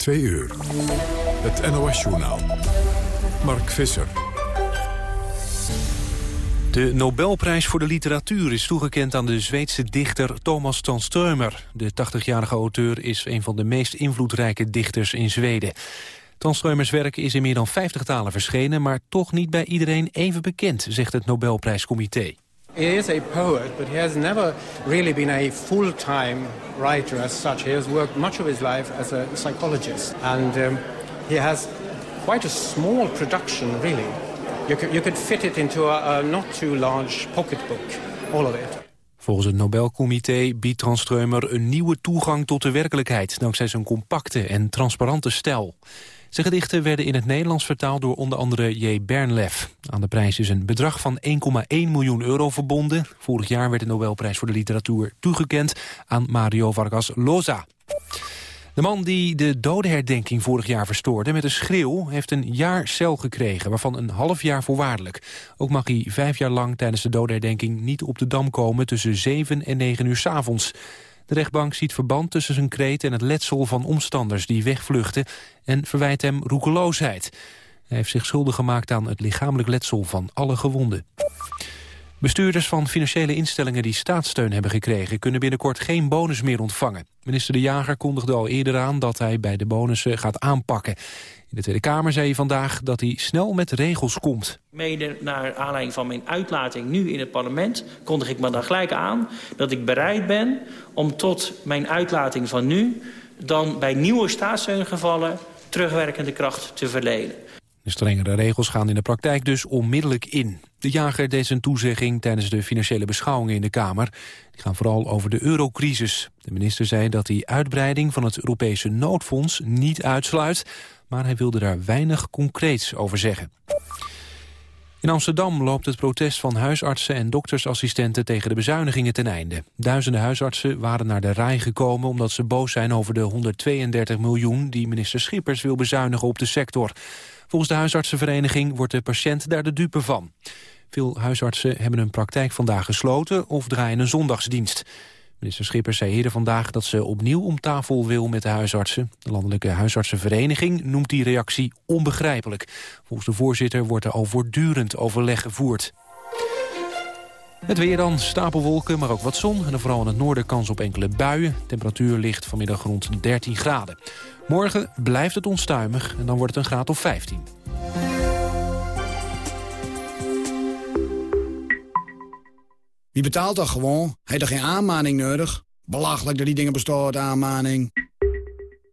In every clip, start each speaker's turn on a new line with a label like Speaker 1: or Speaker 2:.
Speaker 1: Twee uur. Het NOS-journaal. Mark Visser.
Speaker 2: De Nobelprijs voor de literatuur is toegekend aan de Zweedse dichter Thomas Tranströmer. De 80-jarige auteur is een van de meest invloedrijke dichters in Zweden. Tranströmers werk is in meer dan 50 talen verschenen... maar toch niet bij iedereen even bekend, zegt het Nobelprijscomité.
Speaker 3: He is a poet, but he has never really been a full-time writer as such. He has worked much of his life as a psychologist. And um, he has quite a small production, really. You could, you could fit it into a, not too large pocketbook, all of it.
Speaker 2: Volgens het Nobelcomité biedt Tranströmer een nieuwe toegang tot de werkelijkheid... dankzij zijn compacte en transparante stijl. Zijn gedichten werden in het Nederlands vertaald door onder andere J. Bernlef. Aan de prijs is een bedrag van 1,1 miljoen euro verbonden. Vorig jaar werd de Nobelprijs voor de literatuur toegekend aan Mario Vargas Llosa. De man die de dodenherdenking vorig jaar verstoorde met een schreeuw... heeft een jaar cel gekregen, waarvan een half jaar voorwaardelijk. Ook mag hij vijf jaar lang tijdens de dodenherdenking niet op de Dam komen... tussen 7 en 9 uur s avonds. De rechtbank ziet verband tussen zijn kreet en het letsel van omstanders die wegvluchten... en verwijt hem roekeloosheid. Hij heeft zich schuldig gemaakt aan het lichamelijk letsel van alle gewonden. Bestuurders van financiële instellingen die staatssteun hebben gekregen... kunnen binnenkort geen bonus meer ontvangen. Minister De Jager kondigde al eerder aan dat hij bij de bonussen gaat aanpakken. In de Tweede Kamer zei hij vandaag dat hij snel met regels komt.
Speaker 4: Mede naar aanleiding van mijn uitlating nu in het parlement... kondig ik me dan gelijk aan dat ik bereid ben om tot mijn uitlating van nu... dan bij nieuwe staatssteungevallen terugwerkende kracht te verlenen.
Speaker 2: De strengere regels gaan in de praktijk dus onmiddellijk in. De jager deed zijn toezegging tijdens de financiële beschouwingen in de Kamer. Die gaan vooral over de eurocrisis. De minister zei dat hij uitbreiding van het Europese noodfonds niet uitsluit... maar hij wilde daar weinig concreets over zeggen. In Amsterdam loopt het protest van huisartsen en doktersassistenten tegen de bezuinigingen ten einde. Duizenden huisartsen waren naar de rij gekomen omdat ze boos zijn over de 132 miljoen die minister Schippers wil bezuinigen op de sector. Volgens de huisartsenvereniging wordt de patiënt daar de dupe van. Veel huisartsen hebben hun praktijk vandaag gesloten of draaien een zondagsdienst. Minister Schippers zei eerder vandaag dat ze opnieuw om tafel wil met de huisartsen. De Landelijke Huisartsenvereniging noemt die reactie onbegrijpelijk. Volgens de voorzitter wordt er al voortdurend overleg gevoerd. Het weer dan, stapelwolken, maar ook wat zon. En vooral in het noorden kans op enkele buien. Temperatuur ligt vanmiddag rond 13 graden. Morgen blijft het onstuimig en dan wordt het een graad of 15.
Speaker 5: Wie betaalt dat gewoon? Heeft er geen aanmaning nodig? Belachelijk dat die dingen bestaan, aanmaning.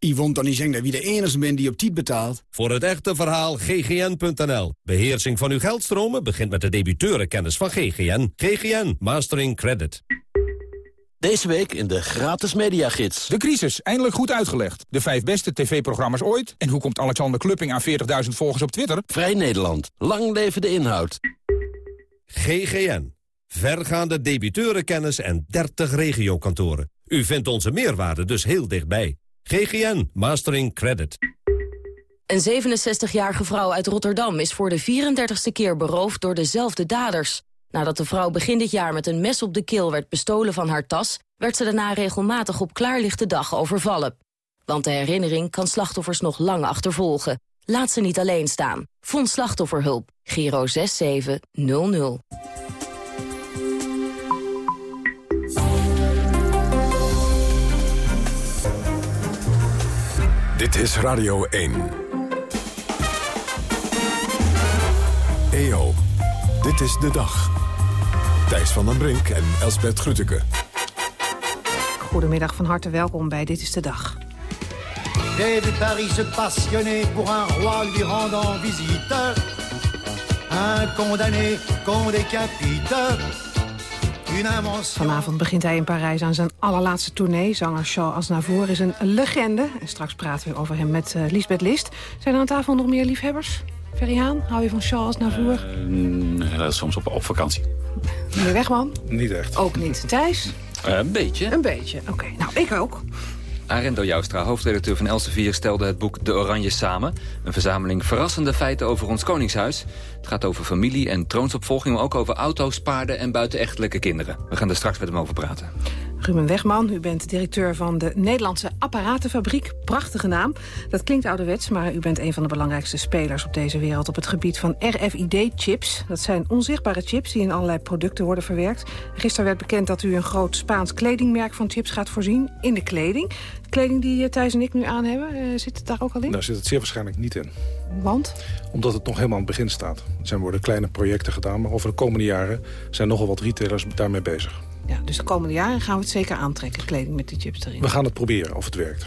Speaker 5: Yvonne dan niet zeggen dat wie de enige bent die op tijd betaalt.
Speaker 6: Voor het echte verhaal ggn.nl. Beheersing van uw geldstromen begint met de debiteurenkennis van GGN. GGN Mastering Credit.
Speaker 7: Deze week in de gratis mediagids.
Speaker 8: De crisis, eindelijk goed uitgelegd. De vijf beste tv-programma's ooit. En hoe komt Alexander Klupping aan 40.000 volgers op Twitter?
Speaker 7: Vrij Nederland. Lang leven de inhoud.
Speaker 6: GGN. Vergaande debiteurenkennis en 30 regiokantoren. U vindt onze meerwaarde dus heel dichtbij. GGN Mastering Credit.
Speaker 9: Een 67-jarige vrouw uit Rotterdam is voor de 34ste keer beroofd door dezelfde daders. Nadat de vrouw begin dit jaar met een mes op de keel werd bestolen van haar tas... werd ze daarna regelmatig op klaarlichte dag overvallen. Want de herinnering kan slachtoffers nog lang achtervolgen. Laat ze niet alleen staan. Vond slachtofferhulp. Giro 6700.
Speaker 1: Dit is Radio 1. EO, dit is de dag. Thijs van den Brink en Elsbert Grütke.
Speaker 10: Goedemiddag, van harte welkom bij Dit is de Dag.
Speaker 11: de Paris se passionner pour un roi lui rendant visite. Un condamné qu'on décapite.
Speaker 10: Vanavond begint hij in Parijs aan zijn allerlaatste tournee. Zanger Charles Aznavour is een legende. En straks praten we over hem met uh, Lisbeth List. Zijn er aan tafel nog meer liefhebbers? Ferry Haan, hou je van Charles Navour?
Speaker 12: Uh, soms op, op vakantie.
Speaker 10: Meneer Wegman?
Speaker 13: Niet echt.
Speaker 10: Ook niet. Thijs?
Speaker 12: Uh, een beetje.
Speaker 10: Een beetje, oké. Nou, ik ook.
Speaker 14: Arendo Joustra, hoofdredacteur van Elsevier, stelde het boek De Oranje samen. Een verzameling verrassende feiten over ons koningshuis. Het gaat over familie en troonsopvolging, maar ook over auto's, paarden en buitenechtelijke kinderen. We gaan er straks met hem over praten.
Speaker 10: Ruben Wegman, u bent directeur van de Nederlandse Apparatenfabriek. Prachtige naam. Dat klinkt ouderwets, maar u bent een van de belangrijkste spelers op deze wereld... op het gebied van RFID-chips. Dat zijn onzichtbare chips die in allerlei producten worden verwerkt. Gisteren werd bekend dat u een groot Spaans kledingmerk van chips gaat voorzien in de kleding. De kleding die eh, Thijs en ik nu aan hebben, uh, zit het daar ook al in?
Speaker 13: Daar zit het zeer waarschijnlijk niet in.
Speaker 10: Want?
Speaker 13: Omdat het nog helemaal aan het begin staat. Er zijn worden kleine projecten gedaan, maar over de komende jaren... zijn nogal wat retailers daarmee bezig.
Speaker 10: Ja, dus de komende jaren gaan we het zeker aantrekken, kleding met die chips erin.
Speaker 13: We gaan het proberen of het werkt.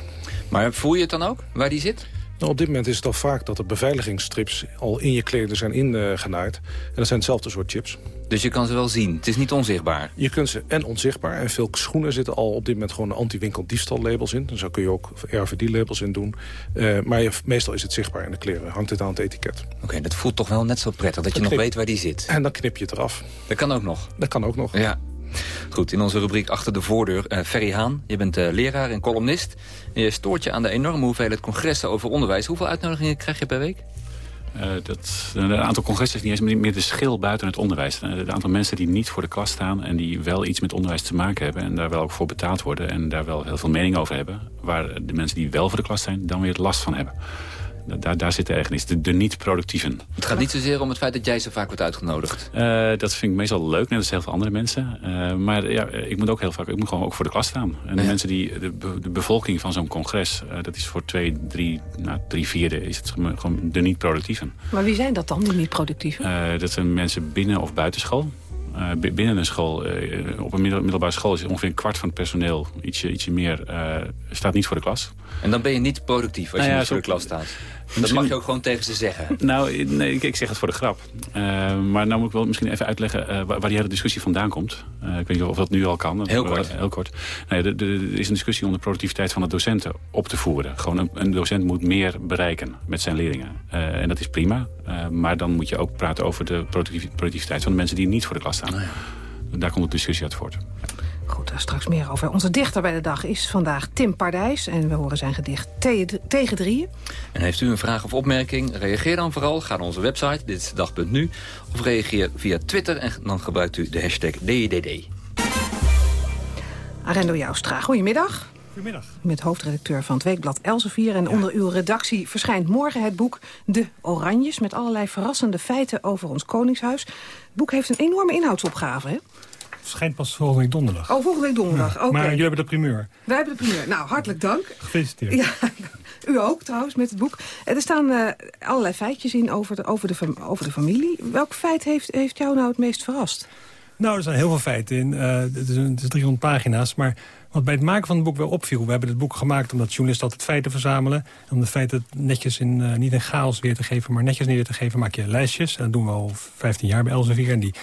Speaker 14: Maar voel je het dan ook, waar die zit?
Speaker 13: Nou, op dit moment is het al vaak dat de beveiligingsstrips al in je kleding zijn ingenaaid. en dat zijn hetzelfde soort chips.
Speaker 14: Dus je kan ze wel zien, het is niet onzichtbaar?
Speaker 13: Je kunt ze en onzichtbaar. En veel schoenen zitten al op dit moment gewoon anti-winkel diefstal-labels in. Dan zo kun je ook RFID-labels in doen. Uh, maar je, meestal is het zichtbaar in de kleren. Hangt het aan het etiket.
Speaker 14: Oké, okay, dat voelt toch wel net zo prettig, dat je nog weet waar die zit.
Speaker 13: En dan knip je het eraf.
Speaker 14: Dat kan ook nog?
Speaker 13: Dat kan ook nog.
Speaker 14: Ja. Goed, in onze rubriek Achter de Voordeur, uh, Ferry Haan. Je bent uh, leraar en columnist. En je stoort je aan de enorme hoeveelheid congressen over onderwijs. Hoeveel uitnodigingen krijg je per week?
Speaker 12: Uh, dat, een aantal congressen is niet eens meer de schil buiten het onderwijs. Het aantal mensen die niet voor de klas staan... en die wel iets met onderwijs te maken hebben... en daar wel ook voor betaald worden... en daar wel heel veel mening over hebben... waar de mensen die wel voor de klas zijn dan weer last van hebben. Daar, daar zit de ergernis, de, de niet-productieven.
Speaker 14: Het gaat niet zozeer om het feit dat jij zo vaak wordt uitgenodigd.
Speaker 12: Uh, dat vind ik meestal leuk, net als heel veel andere mensen. Uh, maar ja, ik moet ook heel vaak ik moet gewoon ook voor de klas staan. En de ja. mensen die, de, de bevolking van zo'n congres... Uh, dat is voor twee, drie, nou, drie vierde is het gewoon de niet-productieven.
Speaker 10: Maar wie zijn dat dan, die niet-productieven?
Speaker 12: dat zijn mensen binnen of buitenschool. Uh, binnen een school, uh, op een middelbare school is ongeveer een kwart van het personeel, ietsje, ietsje meer, uh, staat niet voor de klas.
Speaker 14: En dan ben je niet productief als nou je ja, niet voor de klas staat. Dat mag je ook gewoon tegen ze zeggen.
Speaker 12: Nou, nee, ik, ik zeg het voor de grap. maar nou moet ik wel misschien even uitleggen waar, waar die hele discussie vandaan komt. ik weet niet of dat nu al kan.
Speaker 14: Heel kort.
Speaker 12: heel kort. Nee, er is een discussie om de productiviteit van de docenten op te voeren. Gewoon een, een docent moet meer bereiken met zijn leerlingen. en dat is prima. maar dan moet je ook praten over de productiviteit van de mensen die niet voor de klas staan. Oh ja. Daar komt de discussie uit voort.
Speaker 10: Daar straks meer over. Onze dichter bij de dag is vandaag Tim Pardijs. En we horen zijn gedicht Tegen Drieën.
Speaker 14: En heeft u een vraag of opmerking? Reageer dan vooral. Ga naar onze website, dit is dag.nu. Of reageer via Twitter en dan gebruikt u de hashtag DDD.
Speaker 10: Arendo Joustra, goedemiddag.
Speaker 15: Goedemiddag.
Speaker 10: Met hoofdredacteur van het Weekblad Elsevier. En onder uw redactie verschijnt morgen het boek De Oranjes... met allerlei verrassende feiten over ons koningshuis. Het boek heeft een enorme inhoudsopgave, hè?
Speaker 15: Schijnt pas volgende week donderdag.
Speaker 10: Oh, volgende week donderdag. Ja,
Speaker 15: Maar jullie hebben de primeur.
Speaker 10: Wij hebben de primeur. Nou, hartelijk dank.
Speaker 15: Gefeliciteerd.
Speaker 10: Ja, u ook trouwens met het boek. Er staan uh, allerlei feitjes in over de, over, de, over de familie. Welk feit heeft, heeft jou nou het meest verrast?
Speaker 15: Nou, er zijn heel veel feiten in. Uh, het, is het is 300 pagina's, maar wat bij het maken van het boek wel opviel... we hebben het boek gemaakt omdat journalisten altijd feiten verzamelen. Om de feiten netjes in, uh, niet in chaos weer te geven, maar netjes neer te geven... maak je lijstjes. En dat doen we al 15 jaar bij Elsevier. En die,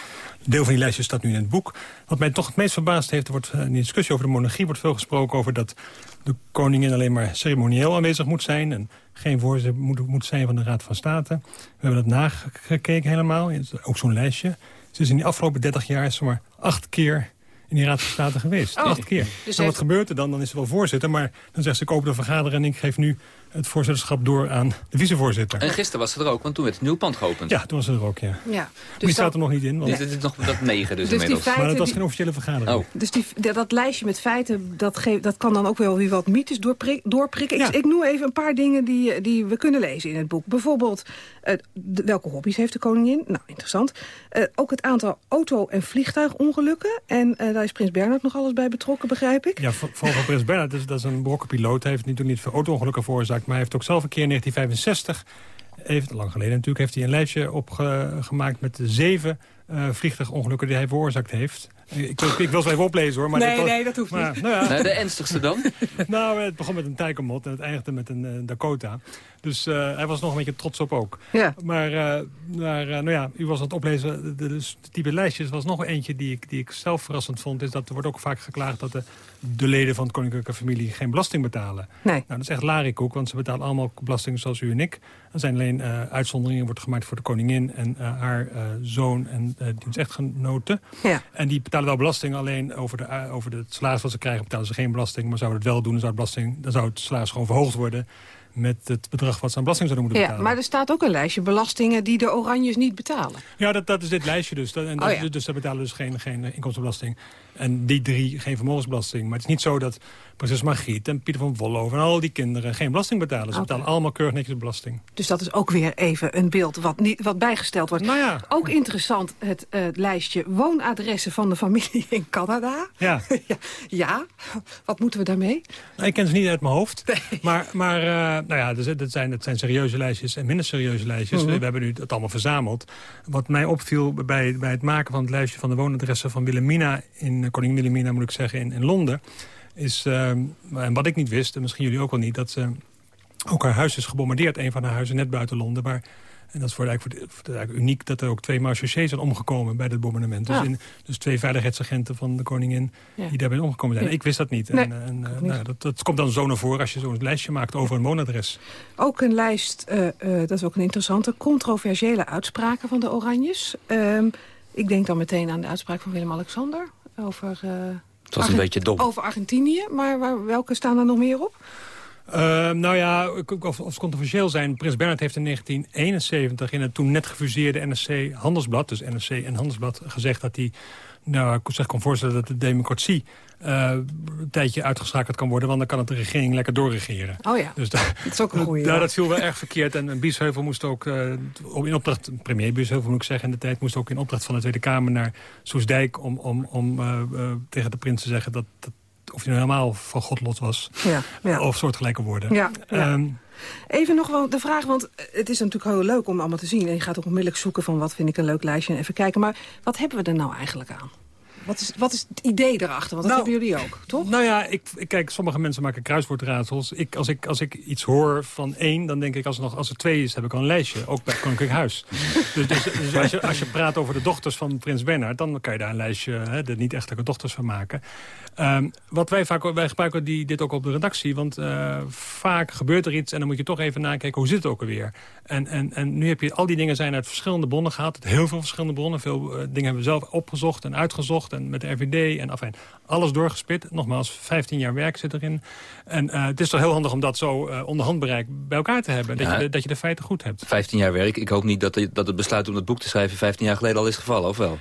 Speaker 15: deel van die lijstjes staat nu in het boek. Wat mij toch het meest verbaasd heeft... Er wordt in de discussie over de monarchie wordt veel gesproken over... dat de koningin alleen maar ceremonieel aanwezig moet zijn... en geen voorzitter moet, moet zijn van de Raad van State. We hebben dat nagekeken helemaal. Ook zo'n lijstje. Ze is in de afgelopen 30 jaar zomaar acht keer in die Raad van State geweest. Oh, acht keer. Dus nou, wat gebeurt er dan? Dan is ze wel voorzitter, maar dan zegt ze... ik open de vergadering en ik geef nu het voorzitterschap door aan de vicevoorzitter.
Speaker 14: En gisteren was ze er ook, want toen werd het nieuw pand geopend.
Speaker 15: Ja, toen was ze er ook, ja.
Speaker 10: ja.
Speaker 15: Dus die staat er nog niet in.
Speaker 14: Want... Dit is nog dat negen dus, dus inmiddels.
Speaker 15: maar dat was geen officiële vergadering.
Speaker 10: Oh. Dus die, dat lijstje met feiten, dat, geeft, dat kan dan ook wel weer wat mythes doorprik, doorprikken. Ja. Ik, ik, noem even een paar dingen die, die we kunnen lezen in het boek. Bijvoorbeeld, de, welke hobby's heeft de koningin? Nou, interessant. Uh, ook het aantal auto- en vliegtuigongelukken. En uh, daar is prins Bernhard nog alles bij betrokken, begrijp ik.
Speaker 15: Ja, vooral voor prins Bernhard, is, dat is een berokken piloot. Hij heeft niet, niet veel auto-ongelukken veroorzaakt, maar hij heeft ook zelf een keer in 1965... Even lang geleden natuurlijk heeft hij een lijstje opgemaakt met zeven uh, vliegtuigongelukken die hij veroorzaakt heeft. Ik, ik, wil ze even oplezen hoor. Maar
Speaker 10: nee, nee, dat hoeft
Speaker 15: maar,
Speaker 10: niet.
Speaker 15: Nou ja.
Speaker 14: Nee, de ernstigste dan?
Speaker 15: nou, het begon met een tijkermot en het eindigde met een uh, Dakota. Dus uh, hij was nog een beetje trots op ook.
Speaker 10: Ja.
Speaker 15: Maar, uh, maar nou ja, u was aan het oplezen. De, de, de type lijstjes was nog eentje die ik, die ik zelf verrassend vond. Is dat er wordt ook vaak geklaagd dat de, de leden van de koninklijke familie geen belasting betalen.
Speaker 10: Nee.
Speaker 15: Nou, dat is echt larikoek, want ze betalen allemaal belasting zoals u en ik. Er zijn alleen uitzonderingen wordt gemaakt voor de koningin en haar zoon en dienstechtgenoten.
Speaker 10: Ja.
Speaker 15: En die betalen wel belasting, alleen over, de, over het salaris wat ze krijgen betalen ze geen belasting. Maar zouden het wel doen, dan zou, het belasting, dan zou het salaris gewoon verhoogd worden met het bedrag wat ze aan belasting zouden moeten betalen.
Speaker 10: Ja, maar er staat ook een lijstje belastingen die de Oranjes niet betalen.
Speaker 15: Ja, dat, dat is dit lijstje dus. Dat, en dat,
Speaker 10: oh ja.
Speaker 15: Dus daar betalen dus geen, geen inkomstenbelasting. En die drie geen vermogensbelasting. Maar het is niet zo dat prinses Margriet en Pieter van Wolloven... en al die kinderen geen belasting betalen. Ze
Speaker 10: Okay.
Speaker 15: betalen allemaal keurig netjes belasting.
Speaker 10: Dus dat is ook weer even een beeld wat, niet, wat bijgesteld wordt.
Speaker 15: Nou ja.
Speaker 10: Ook interessant het uh, lijstje woonadressen van de familie in Canada.
Speaker 15: Ja.
Speaker 10: ja. ja. wat moeten we daarmee?
Speaker 15: Nou, ik ken ze niet uit mijn hoofd. Maar, maar uh, nou ja, dat, zijn, dat zijn serieuze lijstjes en minder serieuze lijstjes.
Speaker 10: Mhm.
Speaker 15: We, we hebben nu het allemaal verzameld. Wat mij opviel bij, bij het maken van het lijstje van de woonadressen van Wilhelmina... in koningin Wilhelmina moet ik zeggen, in, in Londen... is, uh, en wat ik niet wist, en misschien jullie ook wel niet... dat ze, ook haar huis is gebombardeerd, een van haar huizen net buiten Londen... Maar, en dat is voor eigenlijk, voor eigenlijk uniek dat er ook twee marechaussées zijn omgekomen bij het bombardement. Dus,
Speaker 10: Ja.
Speaker 15: in, dus twee veiligheidsagenten van de koningin
Speaker 10: Ja.
Speaker 15: die daarbij omgekomen zijn.
Speaker 10: Ja.
Speaker 15: Ik wist dat niet.
Speaker 10: Nee,
Speaker 15: en,
Speaker 10: niet.
Speaker 15: nou, dat, dat komt dan zo naar voren als je zo'n lijstje maakt over een woonadres.
Speaker 10: Ook een lijst, uh, uh, dat is ook een interessante, controversiële uitspraken van de Oranjes. Um, ik denk dan meteen aan de uitspraak van Willem-Alexander over... Uh,
Speaker 14: het was een beetje dom.
Speaker 10: Over Argentinië, maar waar, welke staan er nog meer op?
Speaker 15: Uh, nou ja, of, of controversieel zijn. Prins Bernhard heeft in 1971 in het toen net gefuseerde NSC Handelsblad... dus NSC en Handelsblad, gezegd dat hij nou, ik zich kon voorstellen dat de democratie uh, een tijdje uitgeschakeld kan worden... want dan kan het de regering lekker doorregeren.
Speaker 10: Oh ja,
Speaker 15: dus
Speaker 10: dat is ook een goede.
Speaker 15: Nou, dat viel wel erg verkeerd. En, en Biesheuvel moest ook uh, in opdracht... premier Biesheuvel moet ik zeggen in de tijd... moest ook in opdracht van de Tweede Kamer naar Soesdijk... om, om, om uh, tegen de prins te zeggen dat, dat of hij nou helemaal van godlot was.
Speaker 10: Ja, ja.
Speaker 15: Of soortgelijke woorden.
Speaker 10: Ja, ja.
Speaker 15: Um,
Speaker 10: Even nog wel de vraag, want het is natuurlijk heel leuk om allemaal te zien. En je gaat ook onmiddellijk zoeken van wat vind ik een leuk lijstje en even kijken. Maar wat hebben we er nou eigenlijk aan? Wat is, wat is het idee erachter? Want dat
Speaker 15: nou,
Speaker 10: hebben jullie ook, toch?
Speaker 15: Nou ja, ik, ik, kijk, sommige mensen maken kruiswoordraadsels. Ik, als, ik, als ik iets hoor van één, dan denk ik als, nog, als er twee is, heb ik al een lijstje. Ook bij Koninklijk Huis. dus dus, dus als, je, als je praat over de dochters van prins Bernhard... dan kan je daar een lijstje, hè, de niet-echtelijke dochters van maken. Um, wat wij vaak, wij gebruiken die, dit ook op de redactie. Want uh, vaak gebeurt er iets en dan moet je toch even nakijken... hoe zit het ook alweer? En, en, en nu heb je al die dingen zijn uit verschillende bronnen gehaald. Uit heel veel verschillende bronnen. Veel uh, dingen hebben we zelf opgezocht en uitgezocht. En met de RVD en afijn, alles doorgespit. Nogmaals, 15 jaar werk zit erin. En uh, het is toch heel handig om dat zo onder handbereik bij elkaar te hebben. Dat, ja. je de, dat je de feiten goed hebt.
Speaker 14: 15 jaar werk. Ik hoop niet dat, dat het besluit om dat boek te schrijven 15 jaar geleden al is gevallen, of wel?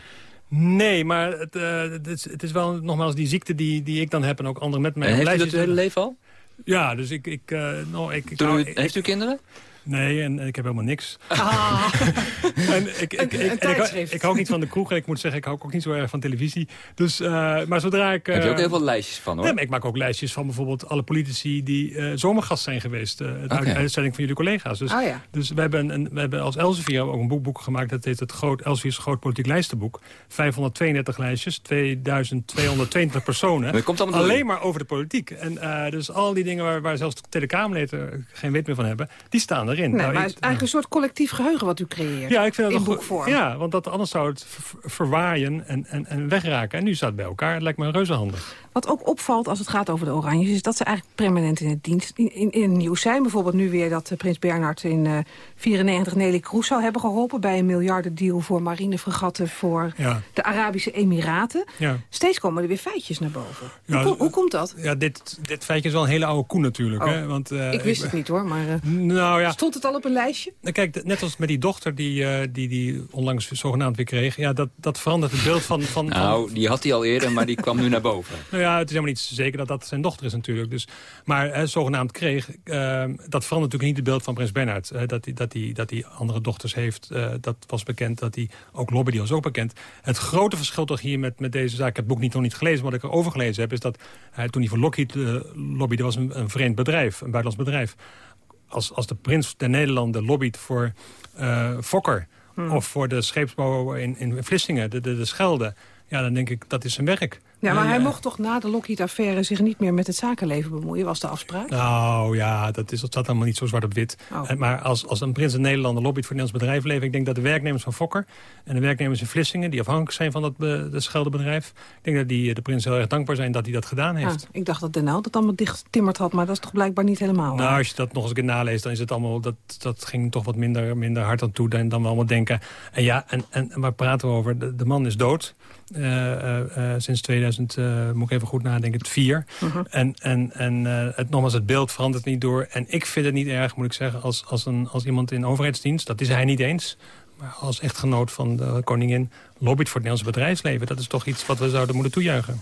Speaker 15: Nee, maar het, uh, het, is, het, is, wel nogmaals die ziekte die, die ik dan heb en ook anderen met mij.
Speaker 14: En heeft u dat uw hele leven al?
Speaker 15: Ja, dus ik... ik, uh, nou, ik, ik
Speaker 14: u,
Speaker 15: hou,
Speaker 14: heeft u kinderen?
Speaker 15: Nee, en, en ik heb helemaal niks.
Speaker 10: Ah.
Speaker 15: en ik, ik, ik, en ik, ik, hou niet van de kroeg en ik moet zeggen, ik hou ook niet zo erg van televisie. Dus, uh, maar zodra ik... Uh,
Speaker 14: heb je ook heel veel lijstjes van, hoor?
Speaker 15: Nee, maar ik maak ook lijstjes van bijvoorbeeld alle politici die uh, zomergast zijn geweest. Uh, de uitzending van jullie collega's. Dus,
Speaker 10: oh, ja.
Speaker 15: dus we, hebben een, we hebben als Elsevier ook een boek, boek gemaakt. Dat heet het groot, Elsevier's Groot Politiek Lijstenboek. 532 lijstjes, 2222 personen.
Speaker 14: Maar komt allemaal
Speaker 15: alleen maar over de politiek. En uh, dus al die dingen waar, waar zelfs de Tweede Kamerleden geen weet meer van hebben, die staan erin.
Speaker 10: Nee, nou, maar het eigenlijk een soort collectief geheugen wat u creëert.
Speaker 15: Ja, ik vind dat
Speaker 10: in boekvorm.
Speaker 15: Ja, want dat, anders zou het verwaaien en, en, en wegraken. En nu staat het bij elkaar. Het lijkt me reuze handig.
Speaker 10: Wat ook opvalt als het gaat over de Oranjes... is dat ze eigenlijk permanent in het dienst in, in, in het nieuws zijn. Bijvoorbeeld nu weer dat uh, prins Bernhard in 1994 uh, Nelly Kroes zou hebben geholpen... bij een miljardendeal voor marinefregatten voor
Speaker 15: ja.
Speaker 10: de Arabische Emiraten.
Speaker 15: Ja.
Speaker 10: Steeds komen er weer feitjes naar boven.
Speaker 15: Ja,
Speaker 10: hoe, hoe, komt dat?
Speaker 15: Ja, dit, dit feitje is wel een hele oude koe natuurlijk.
Speaker 10: Oh.
Speaker 15: Hè? Want, uh,
Speaker 10: ik wist ik, het niet hoor, maar
Speaker 15: nou, ja.
Speaker 10: stond het al op een lijstje?
Speaker 15: Kijk, net als met die dochter die, uh, die, die onlangs zogenaamd weer kreeg... Ja, dat, dat verandert het beeld van... van
Speaker 14: nou,
Speaker 15: van...
Speaker 14: die had hij al eerder, maar die kwam nu naar boven.
Speaker 15: Nou ja, het is helemaal niet zeker dat dat zijn dochter is natuurlijk. Dus, maar hè, zogenaamd kreeg, uh, dat verandert natuurlijk niet het beeld van prins Bernhard. Uh, dat hij dat die, dat die andere dochters heeft, uh, dat was bekend. Dat hij ook lobby, die was ook bekend. Het grote verschil toch hier met, met deze zaak... ik heb het boek niet, nog niet gelezen, maar wat ik erover gelezen heb... is dat hij, toen hij voor Lockheed lobbyde, was een, een vreemd bedrijf, een buitenlands bedrijf. Als, als de prins der Nederlanden lobbyt voor Fokker... Hmm. of voor de scheepsbouw in, in Vlissingen, de, de, de Schelde ja, dan denk ik, dat is zijn werk.
Speaker 10: Ja, maar hij mocht toch na de Lockheed-affaire zich niet meer met het zakenleven bemoeien, was de afspraak?
Speaker 15: Nou ja, dat, is, dat staat allemaal niet zo zwart op wit.
Speaker 10: Oh.
Speaker 15: Eh, Maar als, als een prins in Nederland lobbyt voor het Nederlands bedrijfsleven... ik denk dat de werknemers van Fokker en de werknemers in Vlissingen... die afhankelijk zijn van dat, dat scheldebedrijf... ik denk dat die, eh, de prins heel erg dankbaar zijn dat hij dat gedaan heeft.
Speaker 10: Ah, ik dacht dat Den dat allemaal dichtgetimmerd had, maar dat is toch blijkbaar niet helemaal
Speaker 15: Nou, als je dat nog eens een keer naleest, dan is het allemaal... dat, dat ging toch wat minder, minder hard aan toe dan, dan we allemaal denken. En ja, en, en, en waar praten we over? De, de man is dood. Eh, eh, eh, sinds 2000, eh, moet ik even goed nadenken, het vier.
Speaker 10: Mhm.
Speaker 15: En, en, en het, nogmaals, het beeld verandert niet door. En ik vind het niet erg, moet ik zeggen, als, als, een, als iemand in overheidsdienst... dat is hij niet eens, maar als echtgenoot van de koningin... lobbyt voor het Nederlandse bedrijfsleven. Dat is toch iets wat we zouden moeten toejuichen.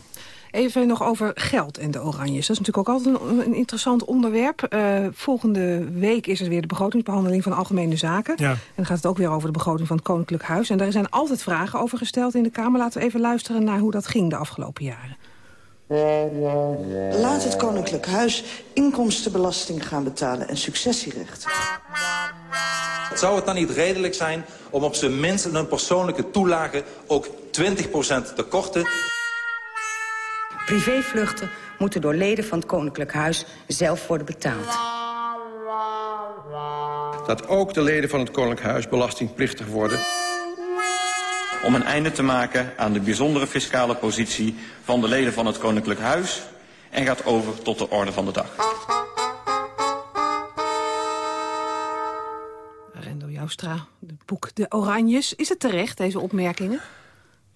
Speaker 10: Even nog over geld en de Oranjes. Dat is natuurlijk ook altijd een, een interessant onderwerp. Eh, volgende week is er weer de begrotingsbehandeling van Algemene Zaken.
Speaker 15: Ja.
Speaker 10: En dan gaat het ook weer over de begroting van het Koninklijk Huis. En daar zijn altijd vragen over gesteld in de Kamer. Laten we even luisteren naar hoe dat ging de afgelopen jaren.
Speaker 16: Laat het Koninklijk Huis inkomstenbelasting gaan betalen en successierecht.
Speaker 17: Zou het dan niet redelijk zijn om op zijn minst in een persoonlijke toelage ook 20% te korten?
Speaker 18: Privévluchten moeten door leden van het Koninklijk Huis zelf worden betaald.
Speaker 19: dat ook de leden van het Koninklijk Huis belastingplichtig worden.
Speaker 20: om een einde te maken aan de bijzondere fiscale positie van de leden van het Koninklijk Huis en gaat over tot de orde van de dag.
Speaker 10: Rendo Joustra, het boek De Oranjes. Is het terecht, deze opmerkingen?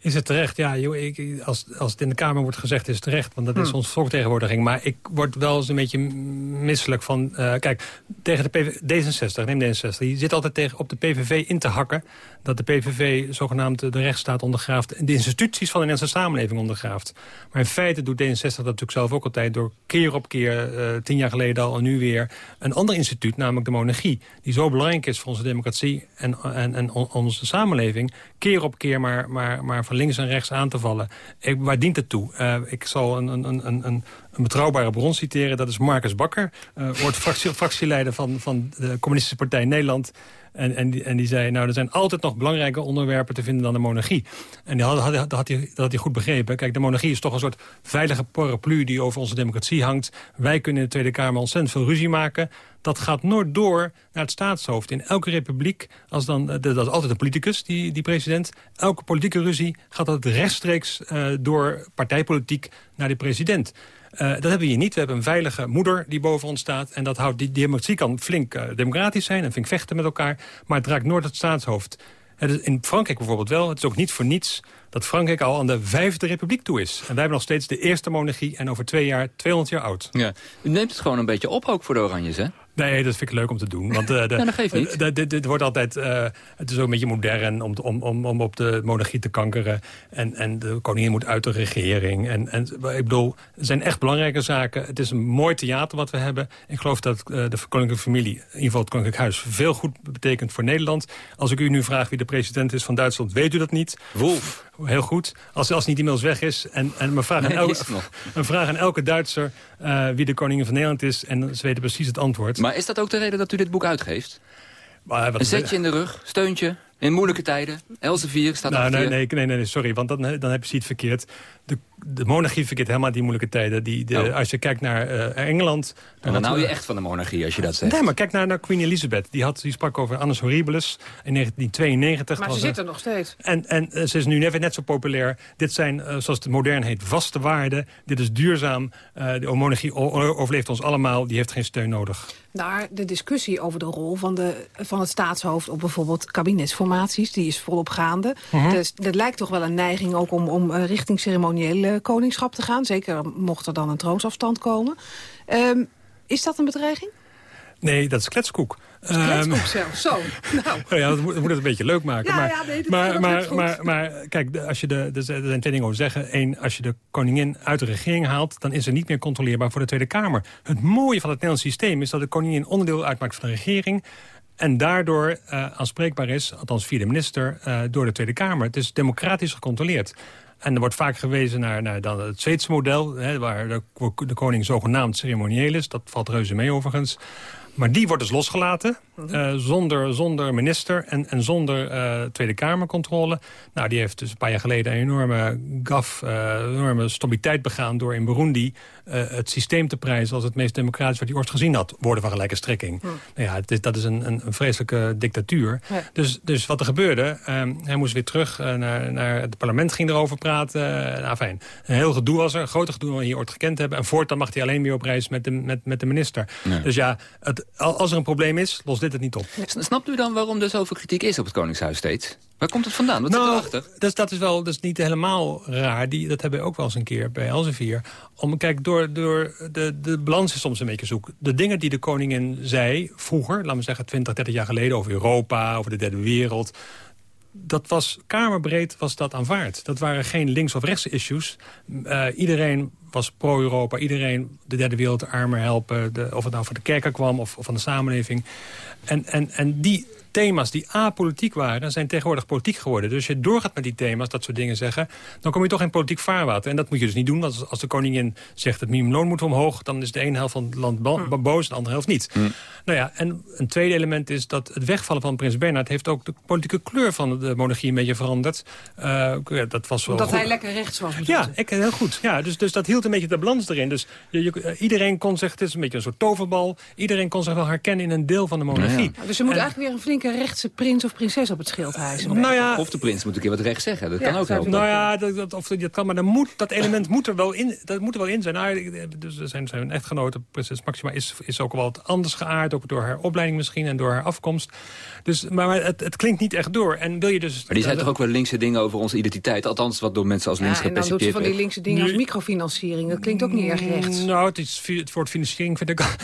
Speaker 15: Is het terecht? Ja, joh, ik, als, als het in de Kamer wordt gezegd, is het terecht. Want dat is
Speaker 10: Hmm.
Speaker 15: onze volktegenwoordiging. Maar ik word wel eens een beetje misselijk van... eh, kijk, tegen de PV, D66, neem D66. Die zit altijd tegen, op de PVV in te hakken... dat de PVV zogenaamd de rechtsstaat ondergraaft... en de instituties van de Nederlandse samenleving ondergraaft. Maar in feite doet D66 dat natuurlijk zelf ook altijd... door keer op keer, eh, tien jaar geleden al en nu weer... een ander instituut, namelijk de monarchie... die zo belangrijk is voor onze democratie en, en, en on- onze samenleving... keer op keer maar, maar, maar links en rechts aan te vallen. Ik, waar dient het toe? Eh, ik zal een, een, een, een, betrouwbare bron citeren. Dat is Marcus Bakker, eh, wordt fractie, fractieleider van, van de Communistische Partij Nederland... En, en, die, en die zei, nou, er zijn altijd nog belangrijke onderwerpen te vinden dan de monarchie. En die had, had, had dat had hij goed begrepen. Kijk, de monarchie is toch een soort veilige paraplu die over onze democratie hangt. Wij kunnen in de Tweede Kamer ontzettend veel ruzie maken. Dat gaat nooit door naar het staatshoofd. In elke republiek, als dan, eh, dat is altijd een politicus, die, die president. Elke politieke ruzie gaat dat rechtstreeks eh, door partijpolitiek naar de president. Eh, dat hebben we hier niet. We hebben een veilige moeder die boven ons staat. En dat houdt, die democratie kan flink democratisch zijn en flink vechten met elkaar. Maar het raakt nooit het staatshoofd. In Frankrijk bijvoorbeeld wel. Het is ook niet voor niets dat Frankrijk al aan de vijfde republiek toe is. En wij hebben nog steeds de eerste monarchie en over twee jaar 200 jaar oud.
Speaker 14: Ja. U neemt het gewoon een beetje op ook voor de Oranjes, hè?
Speaker 15: Nee, dat vind ik leuk om te doen. Want eh, de,
Speaker 14: Nou, dat geeft niet.
Speaker 15: de- de- dit wordt altijd, eh, het is ook een beetje modern om, om, om, om op de monarchie te kankeren. En, en de koningin moet uit de regering. En, en ik bedoel, er zijn echt belangrijke zaken. Het is een mooi theater wat we hebben. Ik geloof dat eh, de koninklijke familie, in ieder geval het koninklijk huis, veel goed betekent voor Nederland. Als ik u nu vraag wie de president is van Duitsland, weet u dat niet?
Speaker 14: Wolf.
Speaker 15: Heel goed. Als, als niet inmiddels weg is. En, en mijn vraag aan, elke, een vraag aan elke Duitser eh, wie de koningin van Nederland is. En ze weten precies het antwoord.
Speaker 14: Maar is dat ook de reden dat u dit boek uitgeeft?
Speaker 15: Maar wat-
Speaker 14: Een zetje in de rug, steuntje, in moeilijke tijden. Elsevier staat
Speaker 15: Nou,
Speaker 14: achter
Speaker 15: nee,
Speaker 14: je.
Speaker 15: nee, nee, nee, sorry, want dan, dan heb je iets verkeerd. De, de monarchie verkeert helemaal in die moeilijke tijden. Die, de,
Speaker 14: Oh.
Speaker 15: Als je kijkt naar eh, Engeland...
Speaker 14: En dan hou je echt van de monarchie als je dat zegt.
Speaker 15: Nee, maar kijk naar, naar Queen Elizabeth. Die, had, die sprak over Annus Horribilis in 1992.
Speaker 10: Maar ze zit er nog steeds.
Speaker 15: En, en eh, ze is nu net, net zo populair. Dit zijn, eh, zoals het modern heet, vaste waarden. Dit is duurzaam. Eh, de monarchie overleeft ons allemaal. Die heeft geen steun nodig.
Speaker 10: Naar de discussie over de rol van, de, van het staatshoofd... op bijvoorbeeld kabinetsformaties, die is volop gaande.
Speaker 15: Mhm.
Speaker 10: Dus er lijkt toch wel een neiging ook om, om eh, richting ceremonieel eh, koningschap te gaan. Zeker mocht er dan een troonsafstand komen. Ehm, is dat een bedreiging?
Speaker 15: Nee, dat is kletskoek.
Speaker 10: Kletskoek
Speaker 15: Ehm,
Speaker 10: zelf, zo. Nou,
Speaker 15: Oh ja, dat moet, dat moet het een beetje leuk maken.
Speaker 10: Ja,
Speaker 15: maar,
Speaker 10: ja, nee, dat
Speaker 15: maar, maar, maar, maar kijk, als je de, er zijn twee dingen over zeggen. Eén, als je de koningin uit de regering haalt... dan is ze niet meer controleerbaar voor de Tweede Kamer. Het mooie van het Nederlands systeem is dat de koningin onderdeel uitmaakt van de regering... en daardoor eh, aanspreekbaar is, althans via de minister, eh, door de Tweede Kamer. Het is democratisch gecontroleerd. En er wordt vaak gewezen naar, naar dan het Zweedse model... Hè, waar de, de koning zogenaamd ceremonieel is. Dat valt reuze mee overigens. Maar die wordt dus losgelaten, uh, zonder, zonder minister en, en zonder uh, Tweede Kamercontrole. Nou, die heeft dus een paar jaar geleden een enorme gaf, uh, enorme stabiliteit begaan... door in Burundi het systeem te prijzen als het meest democratisch wat hij ooit gezien had. Woorden van gelijke strekking. Nou ja, het is, dat is een, een, een vreselijke dictatuur. Dus, dus wat er gebeurde, ehm, hij moest weer terug naar, naar het parlement, ging erover praten. nou, fijn. Een heel gedoe was er, een grote gedoe wat we hier ooit gekend hebben. En voortaan mag hij alleen weer op reis met de, met, met de minister. Dus ja, het, als er een probleem is, lost dit het niet op.
Speaker 14: Snapt u dan waarom er zoveel kritiek is op het Koningshuis steeds? Waar komt het vandaan? Wat
Speaker 15: nou,
Speaker 14: zit erachter?
Speaker 15: Dus dat is wel dat is niet helemaal raar. Die, dat hebben we ook wel eens een keer bij Elsevier. Om, kijk, door, door de, de balans is soms een beetje zoek. De dingen die de koningin zei vroeger, laten we zeggen 20, 30 jaar geleden... over Europa, over de derde wereld dat was kamerbreed was dat aanvaard. Dat waren geen links- of rechts issues. Uh, iedereen was pro-Europa. Iedereen de derde wereld de armen helpen. De, of het nou van de kerken kwam of, of van de samenleving. En, en, en die thema's die apolitiek waren, zijn tegenwoordig politiek geworden. Dus als je doorgaat met die thema's, dat soort dingen zeggen... dan kom je toch in politiek vaarwater. En dat moet je dus niet doen, want als de koningin zegt... het minimumloon moet omhoog, dan is de ene helft van het land hm. boos... en de andere helft niet. Hm. Nou ja, en een tweede element is dat het wegvallen van prins Bernhard... heeft ook de politieke kleur van de monarchie een beetje veranderd. Uh, dat was wel
Speaker 10: Omdat hij lekker rechts was.
Speaker 15: Ja, ik, heel goed. Ja, dus, dus dat hield een beetje de balans erin. Dus je, eh, iedereen kon zich, het is een beetje een soort toverbal... iedereen kon zich wel herkennen in een deel van de monarchie.
Speaker 10: dus er moet eigenlijk weer een flinke rechtse prins of prinses op het schildhuis.
Speaker 15: Nou ja,
Speaker 14: of de prins moet een keer wat recht zeggen. Dat kan ook helpen.
Speaker 15: Nou ja, dat, dat, of, dat kan, maar dan moet, dat element moet er wel in, dat moet er wel in zijn. Nou, dus zijn, zijn echtgenote, prinses Maxima, is, is ook wel wat anders geaard. Ook door haar opleiding misschien en door haar afkomst. Dus, maar het, het klinkt niet echt door. En wil je dus,
Speaker 14: maar die zijn toch ook wel linkse dingen over onze identiteit? Althans, wat door mensen als links ja, en dan doet
Speaker 10: ze van die linkse dingen als microfinanciering. Dat klinkt ook niet erg rechts.
Speaker 15: Nou, het, is, het woord financiering vind ik al...